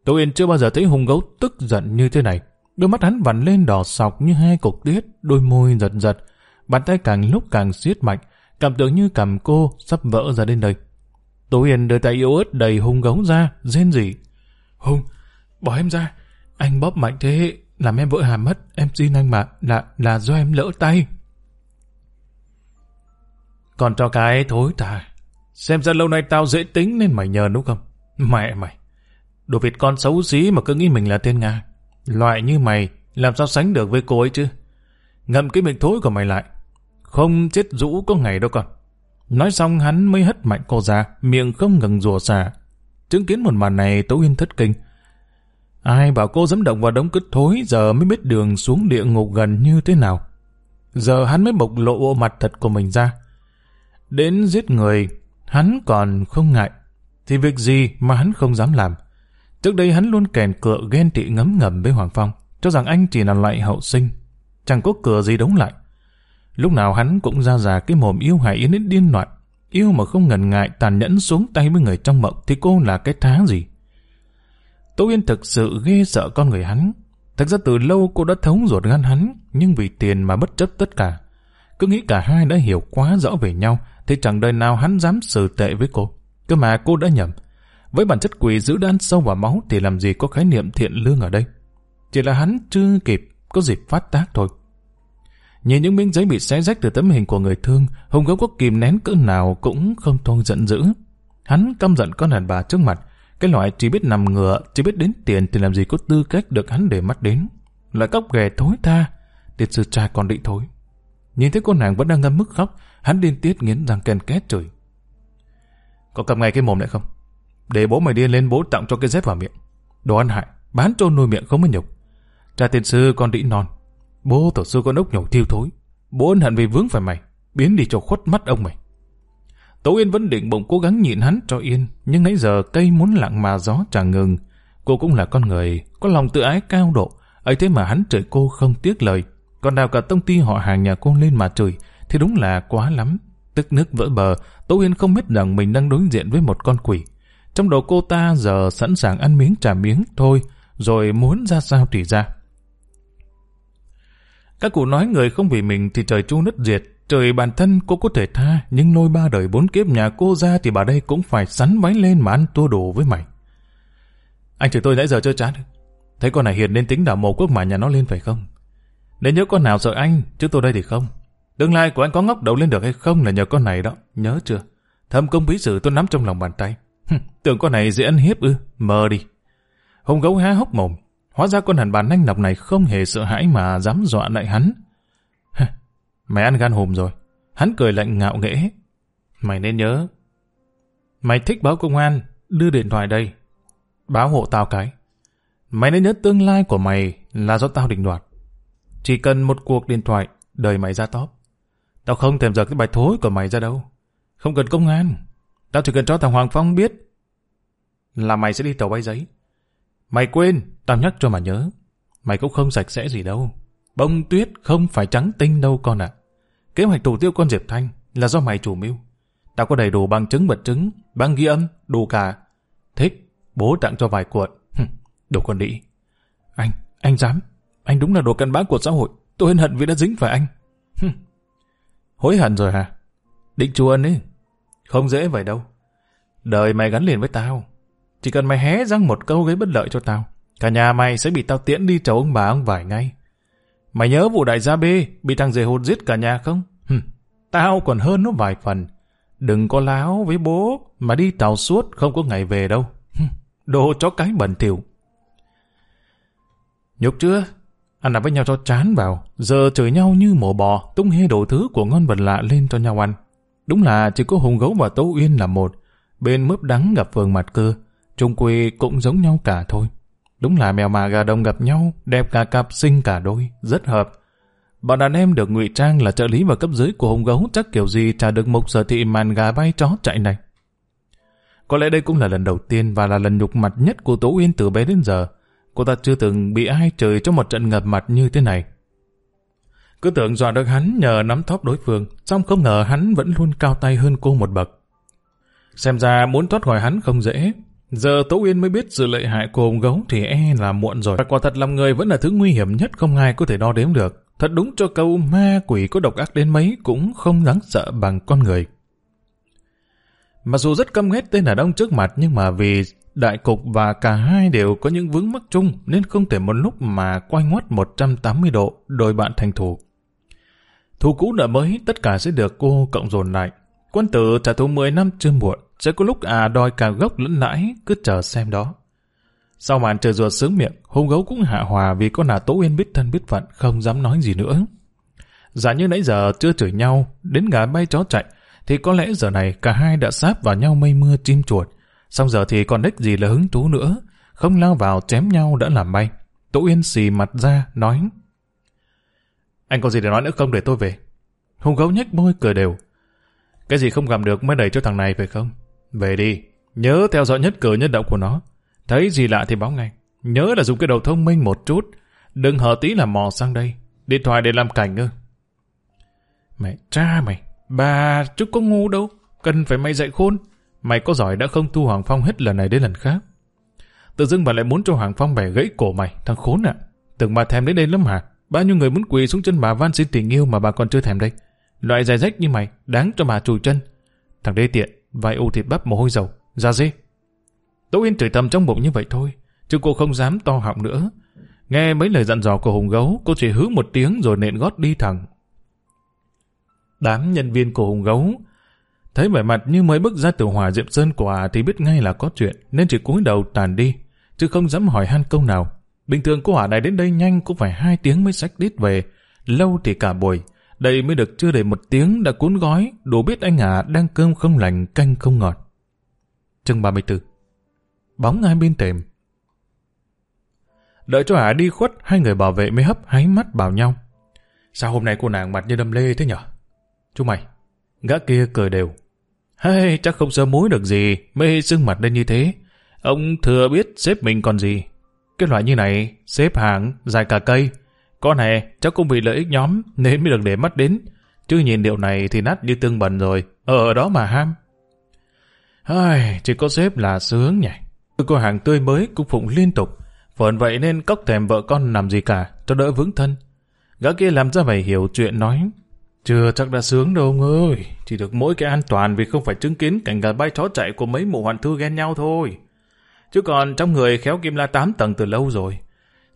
Tô Yên chưa bao giờ thấy hùng gấu tức giận như thế này. Đôi mắt hắn vằn lên đỏ sọc như hai cục tiết, đôi môi giật giật. Bàn tay càng lúc càng siết mạnh, cảm tưởng như cầm cô sắp vỡ ra đến đây. Tô Yên đưa tay yếu ớt đầy hung gấu ra, rên rỉ. Hùng, bỏ em ra, anh bóp mạnh thế, làm em vỡ hàm mất, em xin anh mà, là, là do em lỡ tay. Còn cho cái thối tà, xem ra lâu nay tao dễ tính nên mày nhờ đúng không? Mẹ mày, đồ vịt con xấu xí mà cứ nghĩ mình là tên Nga. Loại như mày, làm sao sánh được với cô ấy chứ? Ngậm cái miệng thối của mày lại. Không chết rũ có ngày đâu con. Nói xong hắn mới hất mạnh cô ra, miệng không ngừng rùa xà. Chứng kiến một màn này Tố Yên thất kinh, Ai bảo cô dám động vào đống cứt thối giờ mới biết đường xuống địa ngục gần như thế nào. giờ hắn mới bộc lộ bộ mặt thật của mình ra. Đến giết người, hắn còn không ngại, thì việc gì mà hắn không dám làm. Trước đây hắn luôn kèn cựa ghen tị ngấm ngầm với Hoàng Phong, cho rằng anh chỉ là loại hậu sinh, chẳng có cửa gì đóng lại. Lúc nào hắn cũng ra già cái mồm yêu hại Yến đến điên loạn, yêu mà không ngần ngại tàn nhẫn xuống tay với người trong mộng thì cô là cái thá gì. Tô Yên thực sự ghê sợ con người hắn. Thật ra từ lâu cô đã thống ruột gan hắn, nhưng vì tiền mà bất chấp tất cả. Cứ nghĩ cả hai đã hiểu quá rõ về nhau, thì chẳng đời nào hắn dám xử tệ với cô. Cơ mà cô đã nhầm. Với bản chất quỷ giữ đan sâu vào máu thì làm gì có khái niệm thiện lương ở đây. Chỉ là hắn chưa kịp có dịp phát tác thôi. Nhìn những miếng giấy bị xé rách từ tấm hình của người thương, Hùng gấu có kìm nén cỡ nào cũng không thôi giận dữ. Hắn căm giận con đàn bà trước mặt, cái loại chỉ biết nằm ngựa, chỉ biết đến tiền thì làm gì có tư cách được hắn để mắt đến. Loại cóc ghè thối tha, tiệt sư cha còn định thối. Nhìn thấy cô nàng vẫn đang ngâm mức khóc, hắn điên tiết nghiến răng kèn két trời. Có cầm ngay cái mồm lại không? Để bố mày điên lên bố tặng cho cái dép vào miệng. Đồ ăn hại, bán trôn nuôi miệng không mới nhục. Cha tiền sư con đĩ non. Bố tổ sư con ốc nhổ thiêu thối. Bố ân hận vì vướng phải mày, biến đi cho khuất mắt ông mày. Tố Yên vẫn định bụng cố gắng nhịn hắn cho yên, nhưng nãy giờ cây muốn lặng mà gió chẳng ngừng. Cô cũng là con người, có lòng tự ái cao độ, ấy thế mà hắn chửi cô không tiếc lời. Còn đào cả tông ty họ hàng nhà cô lên mà chửi, thì đúng là quá lắm. Tức nước vỡ bờ, Tố Yên không biết rằng mình đang đối diện với một con quỷ. Trong đầu cô ta giờ sẵn sàng ăn miếng trả miếng thôi, rồi muốn ra sao thì ra. Các cụ nói người không vì mình thì trời chu nứt diệt, trời bản thân cô có thể tha, nhưng lôi ba đời bốn kiếp nhà cô ra thì bà đây cũng phải sắn váy lên mà ăn tua đồ với mày. Anh chửi tôi nãy giờ chưa chán. Thấy con này hiền nên tính đảo mồ quốc mà nhà nó lên phải không? Nếu nhớ con nào sợ anh, chứ tôi đây thì không. Tương lai của anh có ngóc đầu lên được hay không là nhờ con này đó, nhớ chưa? Thâm công bí sử tôi nắm trong lòng bàn tay. tưởng con này dễ ăn hiếp ư, mơ đi. Hùng gấu há hốc mồm, hóa ra con hàn bàn nanh nọc này không hề sợ hãi mà dám dọa lại hắn. Mày ăn gan hùm rồi. Hắn cười lạnh ngạo nghễ. Mày nên nhớ. Mày thích báo công an, đưa điện thoại đây. Báo hộ tao cái. Mày nên nhớ tương lai của mày là do tao định đoạt. Chỉ cần một cuộc điện thoại, đời mày ra top. Tao không thèm giật cái bài thối của mày ra đâu. Không cần công an. Tao chỉ cần cho thằng Hoàng Phong biết là mày sẽ đi tàu bay giấy. Mày quên, tao nhắc cho mà nhớ. Mày cũng không sạch sẽ gì đâu. Bông tuyết không phải trắng tinh đâu con ạ. Kế hoạch thủ tiêu con Diệp Thanh là do mày chủ mưu. Tao có đầy đủ bằng chứng vật chứng, băng ghi âm, đủ cả. Thích, bố tặng cho vài cuộn. đồ con đĩ. Anh, anh dám. Anh đúng là đồ cân bã của xã hội. Tôi hân hận vì đã dính phải anh. Hối hận rồi hả? Định chu ân ấy. Không dễ vậy đâu. Đời mày gắn liền với tao. Chỉ cần mày hé răng một câu gây bất lợi cho tao. Cả nhà mày sẽ bị tao tiễn đi chầu ông bà ông vải ngay. Mày nhớ vụ đại gia B bị thằng dề hụt giết cả nhà không? Hừm, tao còn hơn nó vài phần. Đừng có láo với bố mà đi tàu suốt không có ngày về đâu. Hừm, đồ chó cái bẩn thỉu. Nhục chưa? Ăn nằm với nhau cho chán vào, giờ chửi nhau như mổ bò, tung hê đồ thứ của ngon vật lạ lên cho nhau ăn. Đúng là chỉ có Hùng Gấu và Tố Uyên là một, bên mướp đắng gặp phường mặt cơ, trung quy cũng giống nhau cả thôi. Đúng là mèo mà gà đồng gặp nhau, đẹp cả cặp sinh cả đôi, rất hợp. Bọn đàn em được ngụy trang là trợ lý và cấp dưới của hùng gấu chắc kiểu gì trả được mục sở thị màn gà bay chó chạy này. Có lẽ đây cũng là lần đầu tiên và là lần nhục mặt nhất của Tố Uyên từ bé đến giờ. Cô ta chưa từng bị ai trời trong một trận ngập mặt như thế này. Cứ tưởng dọa được hắn nhờ nắm thóp đối phương, xong không ngờ hắn vẫn luôn cao tay hơn cô một bậc. Xem ra muốn thoát khỏi hắn không dễ, Giờ Tố Uyên mới biết sự lợi hại của ông gấu thì e là muộn rồi. Và quả thật lòng người vẫn là thứ nguy hiểm nhất không ai có thể đo đếm được. Thật đúng cho câu ma quỷ có độc ác đến mấy cũng không đáng sợ bằng con người. Mặc dù rất căm ghét tên đàn ông trước mặt nhưng mà vì đại cục và cả hai đều có những vướng mắc chung nên không thể một lúc mà quay ngoắt 180 độ đôi bạn thành thù. Thù cũ nợ mới, tất cả sẽ được cô cộng dồn lại. Quân tử trả thù 10 năm chưa muộn. Sẽ có lúc à đòi cả gốc lẫn lãi, cứ chờ xem đó. Sau màn trời ruột sướng miệng, hung gấu cũng hạ hòa vì con nà Tố Uyên biết thân biết phận, không dám nói gì nữa. Giả như nãy giờ chưa chửi nhau, đến gà bay chó chạy, thì có lẽ giờ này cả hai đã sáp vào nhau mây mưa chim chuột. Xong giờ thì còn đếch gì là hứng thú nữa, không lao vào chém nhau đã làm bay. Tố Uyên xì mặt ra, nói Anh có gì để nói nữa không để tôi về? Hùng gấu nhếch môi cười đều. Cái gì không gặp được mới đẩy cho thằng này phải không? Về đi, nhớ theo dõi nhất cử nhất động của nó. Thấy gì lạ thì báo ngay. Nhớ là dùng cái đầu thông minh một chút. Đừng hở tí là mò sang đây. Điện thoại để làm cảnh ư. Mẹ cha mày, bà chứ có ngu đâu. Cần phải mày dạy khôn. Mày có giỏi đã không thu Hoàng Phong hết lần này đến lần khác. Tự dưng bà lại muốn cho Hoàng Phong bẻ gãy cổ mày, thằng khốn ạ. Tưởng bà thèm đến đây lắm hả? Bao nhiêu người muốn quỳ xuống chân bà van xin tình yêu mà bà còn chưa thèm đây. Loại dài rách như mày, đáng cho bà chùi chân. Thằng đê tiện, vai u thịt bắp mồ hôi dầu, ra dê. Tố Yên chửi thầm trong bụng như vậy thôi, chứ cô không dám to họng nữa. Nghe mấy lời dặn dò của Hùng Gấu, cô chỉ hứ một tiếng rồi nện gót đi thẳng. Đám nhân viên của Hùng Gấu thấy vẻ mặt như mới bước ra từ hòa diệm sơn quả à thì biết ngay là có chuyện, nên chỉ cúi đầu tàn đi, chứ không dám hỏi han câu nào. Bình thường cô hỏa này đến đây nhanh cũng phải hai tiếng mới sách đít về, lâu thì cả buổi. Đây mới được chưa đầy một tiếng đã cuốn gói, đủ biết anh Hà đang cơm không lành canh không ngọt. Chương 34 Bóng hai bên tềm Đợi cho Hà đi khuất, hai người bảo vệ mới hấp háy mắt bảo nhau. Sao hôm nay cô nàng mặt như đâm lê thế nhở? Chú mày, gã kia cười đều. Hay, chắc không sơ mối được gì, mới sưng mặt lên như thế. Ông thừa biết xếp mình còn gì. Cái loại như này, xếp hàng, dài cả cây. Con này cháu cũng bị lợi ích nhóm nên mới được để mắt đến. Chứ nhìn điệu này thì nát như tương bẩn rồi. Ờ, ở đó mà ham. Ai, chỉ có xếp là sướng nhỉ. Cô hàng tươi mới cũng phụng liên tục. Phận vậy nên cóc thèm vợ con làm gì cả, cho đỡ vững thân. Gã kia làm ra mày hiểu chuyện nói. Chưa chắc đã sướng đâu ông ơi. Chỉ được mỗi cái an toàn vì không phải chứng kiến cảnh gà bay chó chạy của mấy mụ hoàn thư ghen nhau thôi. Chứ còn trong người khéo kim la tám tầng từ lâu rồi.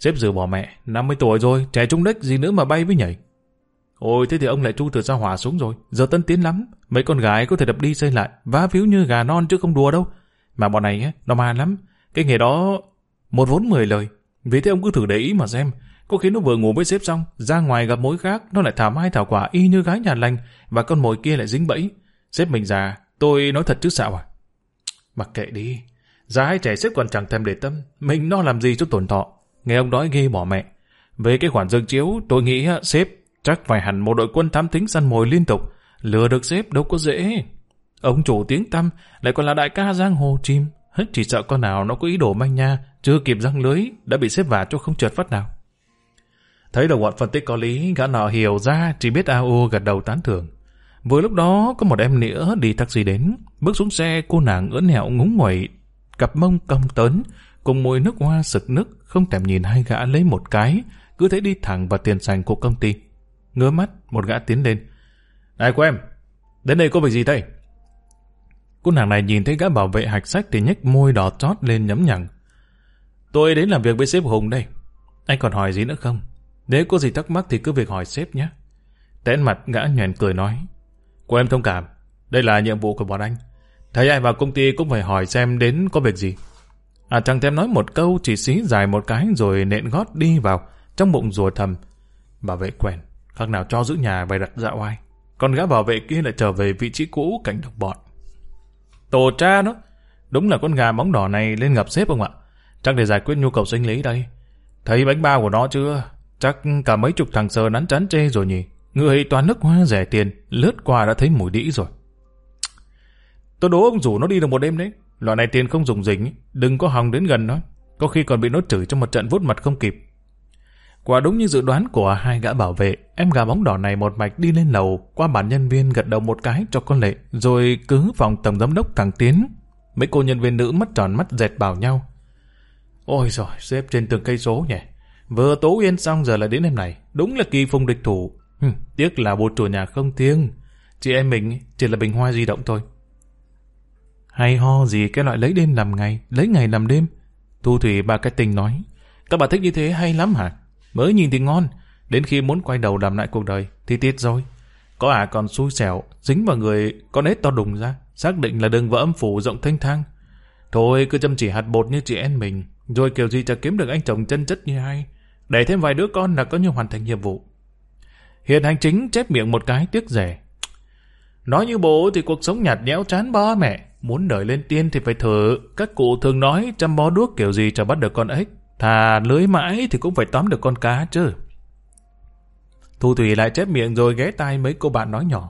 Xếp dự bỏ mẹ, 50 tuổi rồi, trẻ trung đếch gì nữa mà bay với nhảy. Ôi thế thì ông lại tru từ sao hỏa xuống rồi, giờ tân tiến lắm. Mấy con gái có thể đập đi xây lại, vá víu như gà non chứ không đùa đâu. Mà bọn này á, nó ma lắm. Cái nghề đó một vốn mười lời. Vì thế ông cứ thử để ý mà xem. Có khi nó vừa ngủ với xếp xong, ra ngoài gặp mối khác, nó lại thả mai thảo quả y như gái nhà lành, và con mồi kia lại dính bẫy. Xếp mình già, tôi nói thật chứ xạo à? Mặc kệ đi, già hay trẻ xếp còn chẳng thèm để tâm, mình nó làm gì cho tổn thọ. Nghe ông nói ghê bỏ mẹ. Về cái khoản dương chiếu, tôi nghĩ sếp chắc phải hẳn một đội quân thám thính săn mồi liên tục. Lừa được sếp đâu có dễ. Ông chủ tiếng tâm lại còn là đại ca giang hồ chim. Hết chỉ sợ con nào nó có ý đồ manh nha, chưa kịp răng lưới, đã bị xếp vả cho không trượt phát nào. Thấy đầu bọn phân tích có lý, gã nọ hiểu ra chỉ biết AO gật đầu tán thưởng. Vừa lúc đó có một em nữa đi taxi đến, bước xuống xe cô nàng ưỡn hẹo ngúng nguẩy, cặp mông cong tớn, cùng mùi nước hoa sực nức, không thèm nhìn hai gã lấy một cái, cứ thế đi thẳng vào tiền sành của công ty. Ngứa mắt, một gã tiến lên. Này của em, đến đây có việc gì đây? Cô nàng này nhìn thấy gã bảo vệ hạch sách thì nhếch môi đỏ chót lên nhấm nhằng. Tôi đến làm việc với sếp Hùng đây. Anh còn hỏi gì nữa không? Nếu có gì thắc mắc thì cứ việc hỏi sếp nhé. Tén mặt gã nhoèn cười nói. Của em thông cảm. Đây là nhiệm vụ của bọn anh. Thấy ai vào công ty cũng phải hỏi xem đến có việc gì. À chẳng thèm nói một câu chỉ xí dài một cái rồi nện gót đi vào trong bụng rùa thầm. Bảo vệ quen. Khác nào cho giữ nhà bày đặt dạo ai. Còn gã bảo vệ kia lại trở về vị trí cũ cạnh đồng bọn. Tổ cha nó Đúng là con gà bóng đỏ này lên gặp xếp không ạ? Chắc để giải quyết nhu cầu sinh lý đây. Thấy bánh bao của nó chưa? Chắc cả mấy chục thằng sờ nắn chán chê rồi nhỉ. Người toàn nước hoa rẻ tiền, lướt qua đã thấy mùi đĩ rồi. Tôi đố ông rủ nó đi được một đêm đấy. Loại này tiền không dùng dính, đừng có hòng đến gần nó. Có khi còn bị nốt chửi trong một trận vút mặt không kịp. Quả đúng như dự đoán của hai gã bảo vệ, em gà bóng đỏ này một mạch đi lên lầu, qua bản nhân viên gật đầu một cái cho con lệ, rồi cứ phòng tổng giám đốc thẳng Tiến. Mấy cô nhân viên nữ mắt tròn mắt dẹt bảo nhau. Ôi rồi xếp trên từng cây số nhỉ. Vừa tố yên xong giờ lại đến em này. Đúng là kỳ phùng địch thủ. Hừ, tiếc là bộ chủ nhà không thiêng. Chị em mình chỉ là bình hoa di động thôi. Hay ho gì cái loại lấy đêm làm ngày, lấy ngày làm đêm. Thu Thủy bà cái tình nói. Các bà thích như thế hay lắm hả? Mới nhìn thì ngon. Đến khi muốn quay đầu làm lại cuộc đời thì tiết rồi. Có à còn xui xẻo, dính vào người con ếch to đùng ra. Xác định là đường vỡ âm phủ rộng thanh thang. Thôi cứ chăm chỉ hạt bột như chị em mình. Rồi kiểu gì chả kiếm được anh chồng chân chất như hay. Để thêm vài đứa con là có như hoàn thành nhiệm vụ. Hiện hành chính chép miệng một cái tiếc rẻ. Nói như bố thì cuộc sống nhạt nhẽo chán ba mẹ. Muốn đợi lên tiên thì phải thử. Các cụ thường nói chăm bó đuốc kiểu gì cho bắt được con ếch. Thà lưới mãi thì cũng phải tóm được con cá chứ. Thu Thủy lại chép miệng rồi ghé tai mấy cô bạn nói nhỏ.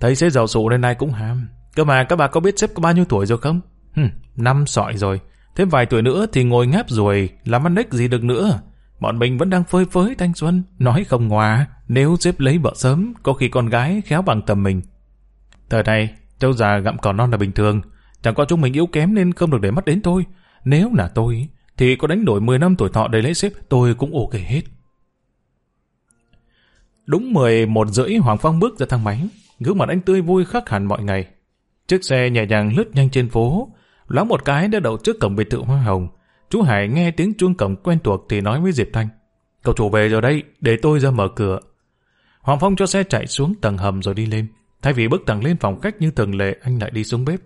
Thấy sẽ giàu sụ nên nay cũng ham. Cơ mà các bà có biết sếp có bao nhiêu tuổi rồi không? Hừm, năm sọi rồi. Thêm vài tuổi nữa thì ngồi ngáp rồi, làm ăn ếch gì được nữa. Bọn mình vẫn đang phơi phới thanh xuân, nói không ngoà. Nếu sếp lấy vợ sớm, có khi con gái khéo bằng tầm mình. Thời này, châu già gặm cỏ non là bình thường. Chẳng có chúng mình yếu kém nên không được để mắt đến tôi. Nếu là tôi, thì có đánh đổi 10 năm tuổi thọ để lấy xếp tôi cũng ok hết. Đúng 11 rưỡi Hoàng Phong bước ra thang máy, gương mặt anh tươi vui khác hẳn mọi ngày. Chiếc xe nhẹ nhàng lướt nhanh trên phố, loáng một cái đã đậu trước cổng biệt thự hoa hồng. Chú Hải nghe tiếng chuông cổng quen thuộc thì nói với Diệp Thanh. Cậu chủ về rồi đây, để tôi ra mở cửa. Hoàng Phong cho xe chạy xuống tầng hầm rồi đi lên. Thay vì bước thẳng lên phòng khách như thường lệ, anh lại đi xuống bếp.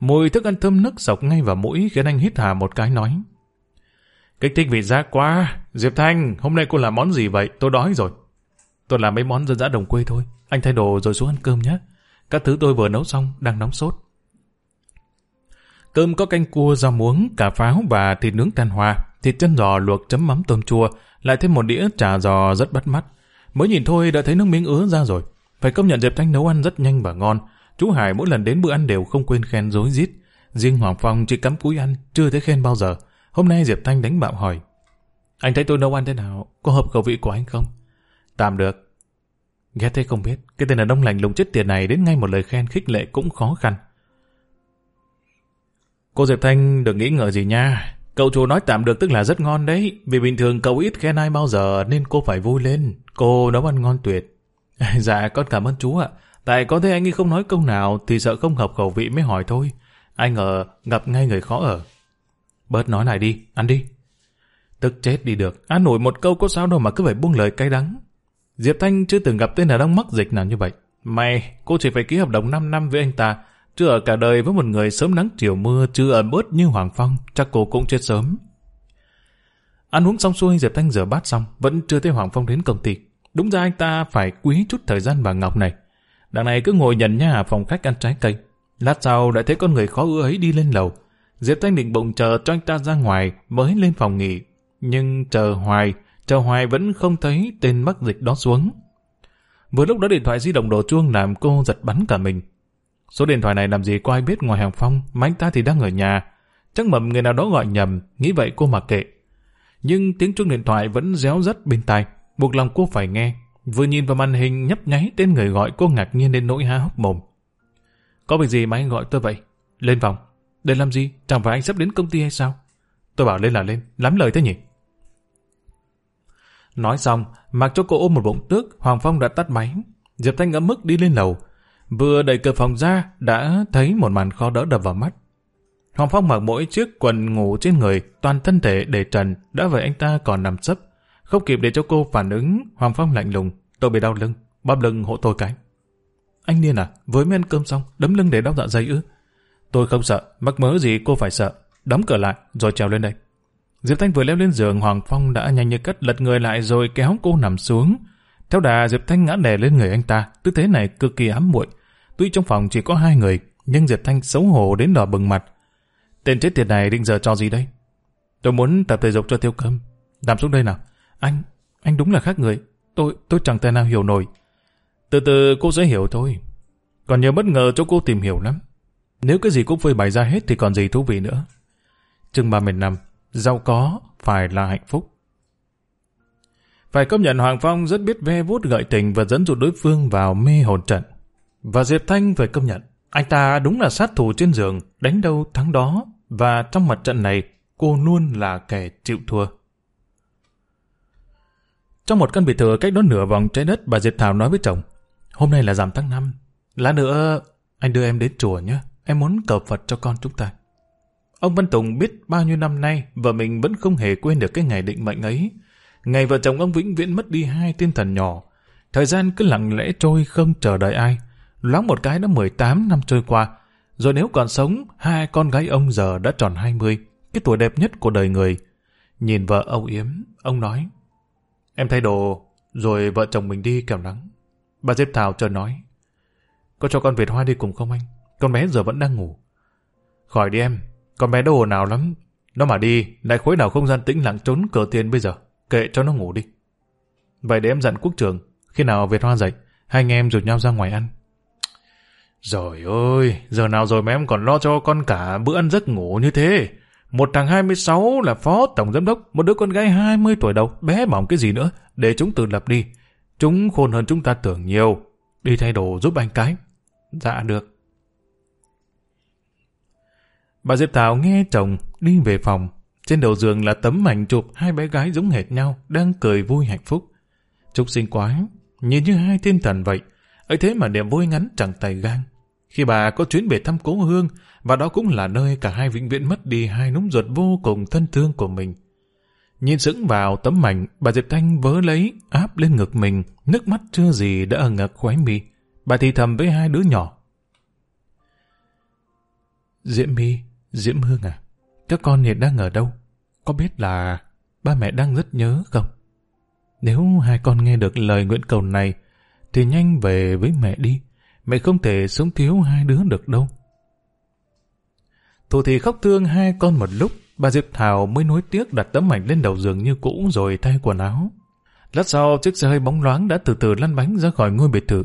Mùi thức ăn thơm nức sọc ngay vào mũi khiến anh hít hà một cái nói. Kích thích vị giác quá. Diệp Thanh, hôm nay cô làm món gì vậy? Tôi đói rồi. Tôi làm mấy món dân dã đồng quê thôi. Anh thay đồ rồi xuống ăn cơm nhé. Các thứ tôi vừa nấu xong, đang nóng sốt. Cơm có canh cua, rau muống, cà pháo và thịt nướng tan hoa, thịt chân giò luộc chấm mắm tôm chua, lại thêm một đĩa chả giò rất bắt mắt. Mới nhìn thôi đã thấy nước miếng ứa ra rồi. Phải công nhận Diệp Thanh nấu ăn rất nhanh và ngon. Chú Hải mỗi lần đến bữa ăn đều không quên khen dối rít. Riêng Hoàng Phong chỉ cắm cúi ăn, chưa thấy khen bao giờ. Hôm nay Diệp Thanh đánh bạo hỏi. Anh thấy tôi nấu ăn thế nào? Có hợp khẩu vị của anh không? Tạm được. Ghét thế không biết, cái tên là đông lành lùng chết tiền này đến ngay một lời khen khích lệ cũng khó khăn. Cô Diệp Thanh đừng nghĩ ngợi gì nha. Cậu chủ nói tạm được tức là rất ngon đấy. Vì bình thường cậu ít khen ai bao giờ nên cô phải vui lên. Cô nấu ăn ngon tuyệt. dạ con cảm ơn chú ạ. Tại có thấy anh ấy không nói câu nào thì sợ không hợp khẩu vị mới hỏi thôi. Anh ngờ gặp ngay người khó ở. Bớt nói lại đi, ăn đi. Tức chết đi được, ăn nổi một câu có sao đâu mà cứ phải buông lời cay đắng. Diệp Thanh chưa từng gặp tên nào đang mắc dịch nào như vậy. May, cô chỉ phải ký hợp đồng 5 năm với anh ta, chứ ở cả đời với một người sớm nắng chiều mưa chưa ẩn bớt như Hoàng Phong, chắc cô cũng chết sớm. Ăn uống xong xuôi, Diệp Thanh rửa bát xong, vẫn chưa thấy Hoàng Phong đến công ty. Đúng ra anh ta phải quý chút thời gian bà Ngọc này. Đằng này cứ ngồi nhận nha phòng khách ăn trái cây. Lát sau đã thấy con người khó ưa ấy đi lên lầu. Diệp Thanh định bụng chờ cho anh ta ra ngoài mới lên phòng nghỉ. Nhưng chờ hoài, chờ hoài vẫn không thấy tên mắc dịch đó xuống. Vừa lúc đó điện thoại di động đổ chuông làm cô giật bắn cả mình. Số điện thoại này làm gì có ai biết ngoài hàng phong, mà anh ta thì đang ở nhà. Chắc mầm người nào đó gọi nhầm, nghĩ vậy cô mặc kệ. Nhưng tiếng chuông điện thoại vẫn réo rắt bên tai, buộc lòng cô phải nghe. Vừa nhìn vào màn hình nhấp nháy tên người gọi cô ngạc nhiên đến nỗi há hốc mồm. Có việc gì mà anh gọi tôi vậy? Lên phòng. Để làm gì? Chẳng phải anh sắp đến công ty hay sao? Tôi bảo lên là lên, lắm lời thế nhỉ? Nói xong, mặc cho cô ôm một bụng tước, Hoàng Phong đã tắt máy. Diệp Thanh ngẫm mức đi lên lầu. Vừa đẩy cửa phòng ra, đã thấy một màn khó đỡ đập vào mắt. Hoàng Phong mặc mỗi chiếc quần ngủ trên người, toàn thân thể để trần, đã vậy anh ta còn nằm sấp. Không kịp để cho cô phản ứng, Hoàng Phong lạnh lùng, tôi bị đau lưng, bắp lưng hộ tôi cái. Anh Niên à, với mới ăn cơm xong, đấm lưng để đau dạ dày ư? Tôi không sợ, mắc mớ gì cô phải sợ. Đóng cửa lại, rồi trèo lên đây. Diệp Thanh vừa leo lên giường, Hoàng Phong đã nhanh như cất lật người lại rồi kéo cô nằm xuống. Theo đà, Diệp Thanh ngã đè lên người anh ta, tư thế này cực kỳ ám muội. Tuy trong phòng chỉ có hai người, nhưng Diệp Thanh xấu hổ đến đỏ bừng mặt. Tên chết tiệt này định giờ cho gì đây? Tôi muốn tập thể dục cho tiêu cơm. Nằm xuống đây nào. Anh, anh đúng là khác người. Tôi, tôi chẳng thể nào hiểu nổi. Từ từ cô sẽ hiểu thôi. Còn nhiều bất ngờ cho cô tìm hiểu lắm. Nếu cái gì cũng phơi bày ra hết thì còn gì thú vị nữa. Chừng 30 năm, giàu có phải là hạnh phúc. Phải công nhận Hoàng Phong rất biết ve vuốt gợi tình và dẫn dụ đối phương vào mê hồn trận. Và Diệp Thanh phải công nhận, anh ta đúng là sát thủ trên giường, đánh đâu thắng đó, và trong mặt trận này, cô luôn là kẻ chịu thua. Trong một căn biệt thự cách đó nửa vòng trái đất, bà Diệp Thảo nói với chồng, hôm nay là giảm tháng 5, lát nữa anh đưa em đến chùa nhé, em muốn cầu Phật cho con chúng ta. Ông Văn Tùng biết bao nhiêu năm nay vợ mình vẫn không hề quên được cái ngày định mệnh ấy. Ngày vợ chồng ông vĩnh viễn mất đi hai tiên thần nhỏ. Thời gian cứ lặng lẽ trôi không chờ đợi ai. Loáng một cái đã 18 năm trôi qua. Rồi nếu còn sống, hai con gái ông giờ đã tròn 20, cái tuổi đẹp nhất của đời người. Nhìn vợ âu yếm, ông nói, Em thay đồ, rồi vợ chồng mình đi kẻo nắng. Bà Diệp Thảo chờ nói, Có cho con Việt Hoa đi cùng không anh? Con bé giờ vẫn đang ngủ. Khỏi đi em, con bé đâu nào lắm. Nó mà đi, lại khối nào không gian tĩnh lặng trốn cờ tiền bây giờ. Kệ cho nó ngủ đi. Vậy để em dặn quốc trường. khi nào Việt Hoa dậy, hai anh em rủ nhau ra ngoài ăn. Rồi ôi giờ nào rồi mà em còn lo cho con cả bữa ăn giấc ngủ như thế. Một thằng 26 là phó tổng giám đốc, một đứa con gái 20 tuổi đầu, bé bỏng cái gì nữa, để chúng tự lập đi. Chúng khôn hơn chúng ta tưởng nhiều. Đi thay đồ giúp anh cái. Dạ được. Bà Diệp Thảo nghe chồng đi về phòng. Trên đầu giường là tấm ảnh chụp hai bé gái giống hệt nhau, đang cười vui hạnh phúc. Trúc sinh quá, nhìn như hai thiên thần vậy. ấy thế mà niềm vui ngắn chẳng tài gan. Khi bà có chuyến về thăm cố hương, và đó cũng là nơi cả hai vĩnh viễn mất đi hai núm ruột vô cùng thân thương của mình. Nhìn sững vào tấm ảnh, bà Diệp Thanh vớ lấy, áp lên ngực mình, nước mắt chưa gì đã ở ngực khóe mi. Bà thì thầm với hai đứa nhỏ. Diễm My, Diễm Hương à, các con hiện đang ở đâu? Có biết là ba mẹ đang rất nhớ không? Nếu hai con nghe được lời nguyện cầu này, thì nhanh về với mẹ đi. Mẹ không thể sống thiếu hai đứa được đâu. Thủ thì khóc thương hai con một lúc, bà Diệp Thảo mới nuối tiếc đặt tấm ảnh lên đầu giường như cũ rồi thay quần áo. Lát sau, chiếc xe hơi bóng loáng đã từ từ lăn bánh ra khỏi ngôi biệt thự.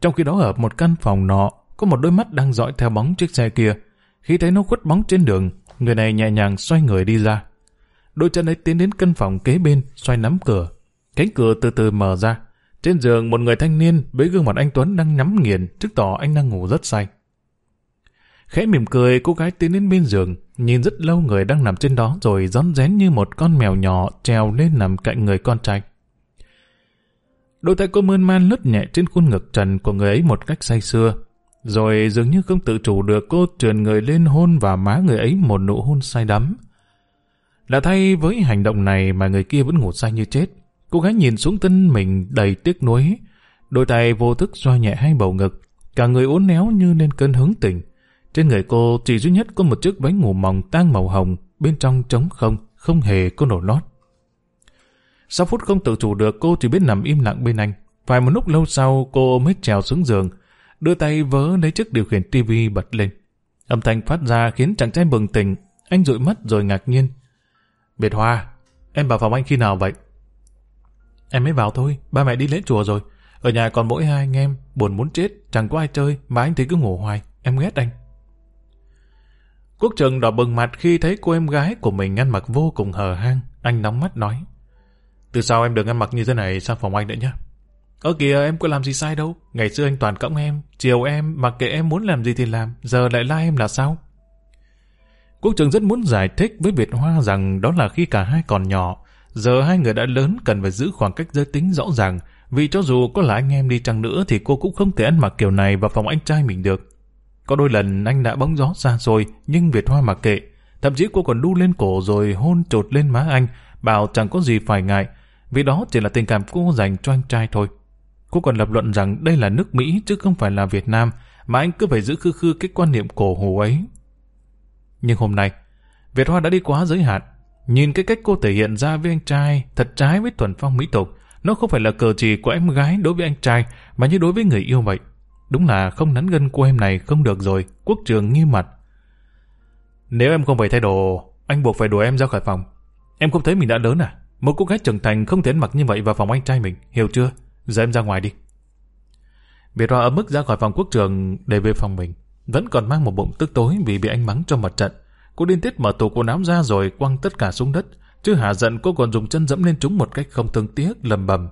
Trong khi đó ở một căn phòng nọ, có một đôi mắt đang dõi theo bóng chiếc xe kia. Khi thấy nó khuất bóng trên đường, người này nhẹ nhàng xoay người đi ra. Đôi chân ấy tiến đến căn phòng kế bên, xoay nắm cửa. Cánh cửa từ từ mở ra. Trên giường một người thanh niên với gương mặt anh Tuấn đang nhắm nghiền, chứng tỏ anh đang ngủ rất say. Khẽ mỉm cười, cô gái tiến đến bên giường, nhìn rất lâu người đang nằm trên đó rồi rón rén như một con mèo nhỏ trèo lên nằm cạnh người con trai. Đôi tay cô mơn man lướt nhẹ trên khuôn ngực trần của người ấy một cách say sưa. Rồi dường như không tự chủ được cô trườn người lên hôn và má người ấy một nụ hôn say đắm. Là thay với hành động này mà người kia vẫn ngủ say như chết. Cô gái nhìn xuống thân mình đầy tiếc nuối. Đôi tay vô thức xoa nhẹ hai bầu ngực. Cả người uốn néo như lên cơn hứng tình. Trên người cô chỉ duy nhất có một chiếc váy ngủ mỏng tang màu hồng, bên trong trống không, không hề có nổ lót. Sau phút không tự chủ được cô chỉ biết nằm im lặng bên anh. Vài một lúc lâu sau cô mới trèo xuống giường, đưa tay vớ lấy chiếc điều khiển tivi bật lên. Âm thanh phát ra khiến chàng trai bừng tỉnh, anh dụi mắt rồi ngạc nhiên. Biệt Hoa, em vào phòng anh khi nào vậy? Em mới vào thôi, ba mẹ đi lễ chùa rồi. Ở nhà còn mỗi hai anh em, buồn muốn chết, chẳng có ai chơi, mà anh thì cứ ngủ hoài, em ghét anh. Quốc trường đỏ bừng mặt khi thấy cô em gái của mình ăn mặc vô cùng hờ hang. Anh nóng mắt nói. Từ sau em đừng ăn mặc như thế này sang phòng anh nữa nhé. Ơ kìa em có làm gì sai đâu. Ngày xưa anh toàn cõng em, chiều em, mặc kệ em muốn làm gì thì làm, giờ lại la em là sao? Quốc trường rất muốn giải thích với Việt Hoa rằng đó là khi cả hai còn nhỏ. Giờ hai người đã lớn cần phải giữ khoảng cách giới tính rõ ràng, vì cho dù có là anh em đi chăng nữa thì cô cũng không thể ăn mặc kiểu này vào phòng anh trai mình được. Có đôi lần anh đã bóng gió xa rồi, nhưng Việt Hoa mặc kệ. Thậm chí cô còn đu lên cổ rồi hôn trột lên má anh, bảo chẳng có gì phải ngại, vì đó chỉ là tình cảm cô dành cho anh trai thôi. Cô còn lập luận rằng đây là nước Mỹ chứ không phải là Việt Nam, mà anh cứ phải giữ khư khư cái quan niệm cổ hủ ấy. Nhưng hôm nay, Việt Hoa đã đi quá giới hạn. Nhìn cái cách cô thể hiện ra với anh trai thật trái với thuần phong mỹ tục. Nó không phải là cờ chỉ của em gái đối với anh trai, mà như đối với người yêu vậy. Đúng là không nắn gân cô em này không được rồi, quốc trường nghi mặt. Nếu em không phải thay đồ, anh buộc phải đuổi em ra khỏi phòng. Em không thấy mình đã lớn à? Một cô gái trưởng thành không thể mặc như vậy vào phòng anh trai mình, hiểu chưa? Giờ em ra ngoài đi. Biệt Hoa ấm mức ra khỏi phòng quốc trường để về phòng mình. Vẫn còn mang một bụng tức tối vì bị anh mắng trong mặt trận. Cô điên tiết mở tủ quần áo ra rồi quăng tất cả xuống đất. Chứ hạ giận cô còn dùng chân dẫm lên chúng một cách không thương tiếc, lầm bầm.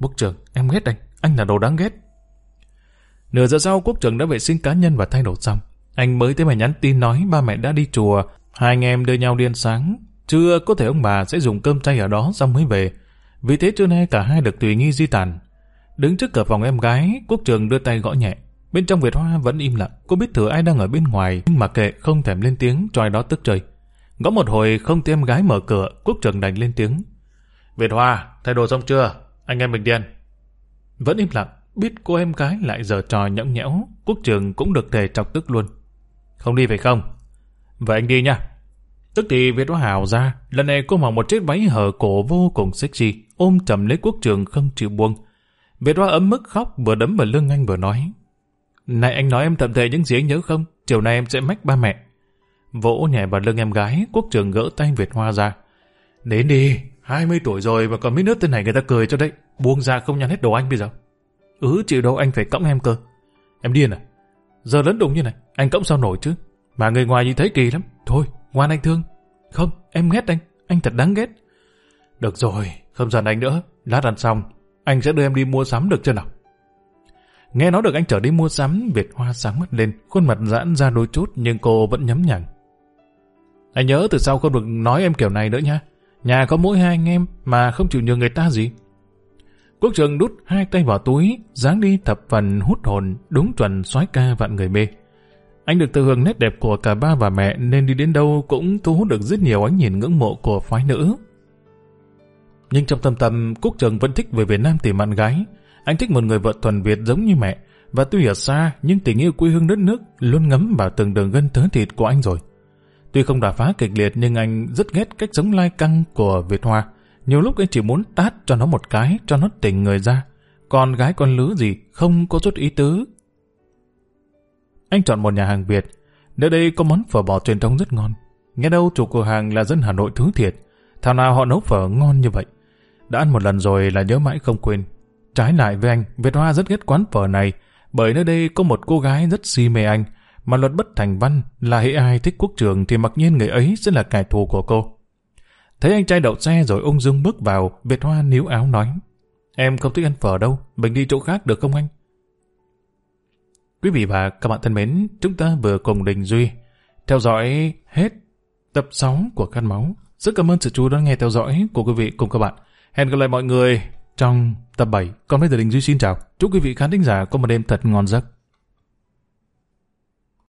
Quốc trường, em ghét anh. Anh là đồ đáng ghét. Nửa giờ sau quốc trưởng đã vệ sinh cá nhân và thay đồ xong. Anh mới tới mà nhắn tin nói ba mẹ đã đi chùa, hai anh em đưa nhau đi ăn sáng. Trưa có thể ông bà sẽ dùng cơm chay ở đó xong mới về. Vì thế trưa nay cả hai được tùy nghi di tản. Đứng trước cửa phòng em gái, quốc trường đưa tay gõ nhẹ. Bên trong Việt Hoa vẫn im lặng, cô biết thừa ai đang ở bên ngoài, nhưng mà kệ không thèm lên tiếng cho ai đó tức trời. Gõ một hồi không thấy em gái mở cửa, quốc trường đành lên tiếng. Việt Hoa, thay đồ xong chưa? Anh em mình đi ăn. Vẫn im lặng, Biết cô em gái lại giờ trò nhõng nhẽo, quốc trường cũng được thề chọc tức luôn. Không đi phải không? Vậy anh đi nha. Tức thì Việt Hoa Hào ra, lần này cô mặc một chiếc váy hở cổ vô cùng sexy, ôm chầm lấy quốc trường không chịu buông. Việt Hoa ấm mức khóc vừa đấm vào lưng anh vừa nói. Này anh nói em thậm thề những gì anh nhớ không? Chiều nay em sẽ mách ba mẹ. Vỗ nhẹ vào lưng em gái, quốc trường gỡ tay Việt Hoa ra. Đến đi, 20 tuổi rồi mà còn mấy nước tên này người ta cười cho đấy. Buông ra không nhăn hết đồ anh bây giờ. Ừ chịu đâu anh phải cõng em cơ. Em điên à? Giờ lớn đụng như này, anh cõng sao nổi chứ? Mà người ngoài nhìn thấy kỳ lắm. Thôi, ngoan anh thương. Không, em ghét anh. Anh thật đáng ghét. Được rồi, không giận anh nữa. Lát ăn xong, anh sẽ đưa em đi mua sắm được chưa nào? Nghe nói được anh trở đi mua sắm, Việt Hoa sáng mắt lên, khuôn mặt giãn ra đôi chút nhưng cô vẫn nhắm nhằng. Anh nhớ từ sau không được nói em kiểu này nữa nha. Nhà có mỗi hai anh em mà không chịu nhường người ta gì. Quốc trường đút hai tay vào túi, dáng đi thập phần hút hồn, đúng chuẩn soái ca vạn người mê. Anh được thừa hưởng nét đẹp của cả ba và mẹ nên đi đến đâu cũng thu hút được rất nhiều ánh nhìn ngưỡng mộ của phái nữ. Nhưng trong tâm tâm, Quốc Trường vẫn thích về Việt Nam tìm bạn gái. Anh thích một người vợ thuần Việt giống như mẹ. Và tuy ở xa, nhưng tình yêu quê hương đất nước luôn ngấm vào từng đường gân tớ thịt của anh rồi. Tuy không đả phá kịch liệt nhưng anh rất ghét cách sống lai căng của Việt Hoa. Nhiều lúc anh chỉ muốn tát cho nó một cái, cho nó tỉnh người ra. con gái con lứa gì, không có chút ý tứ. Anh chọn một nhà hàng Việt. Nơi đây có món phở bò truyền thống rất ngon. Nghe đâu chủ cửa hàng là dân Hà Nội thứ thiệt. Thảo nào họ nấu phở ngon như vậy. Đã ăn một lần rồi là nhớ mãi không quên. Trái lại với anh, Việt Hoa rất ghét quán phở này, bởi nơi đây có một cô gái rất si mê anh, mà luật bất thành văn là hệ ai thích quốc trường thì mặc nhiên người ấy sẽ là kẻ thù của cô. Thấy anh trai đậu xe rồi ung dung bước vào, Việt Hoa níu áo nói, Em không thích ăn phở đâu, mình đi chỗ khác được không anh? Quý vị và các bạn thân mến, chúng ta vừa cùng Đình Duy theo dõi hết tập 6 của Khăn Máu. Rất cảm ơn sự chú đã nghe theo dõi của quý vị cùng các bạn. Hẹn gặp lại mọi người trong tập 7. Còn bây giờ Đình Duy xin chào. Chúc quý vị khán thính giả có một đêm thật ngon giấc.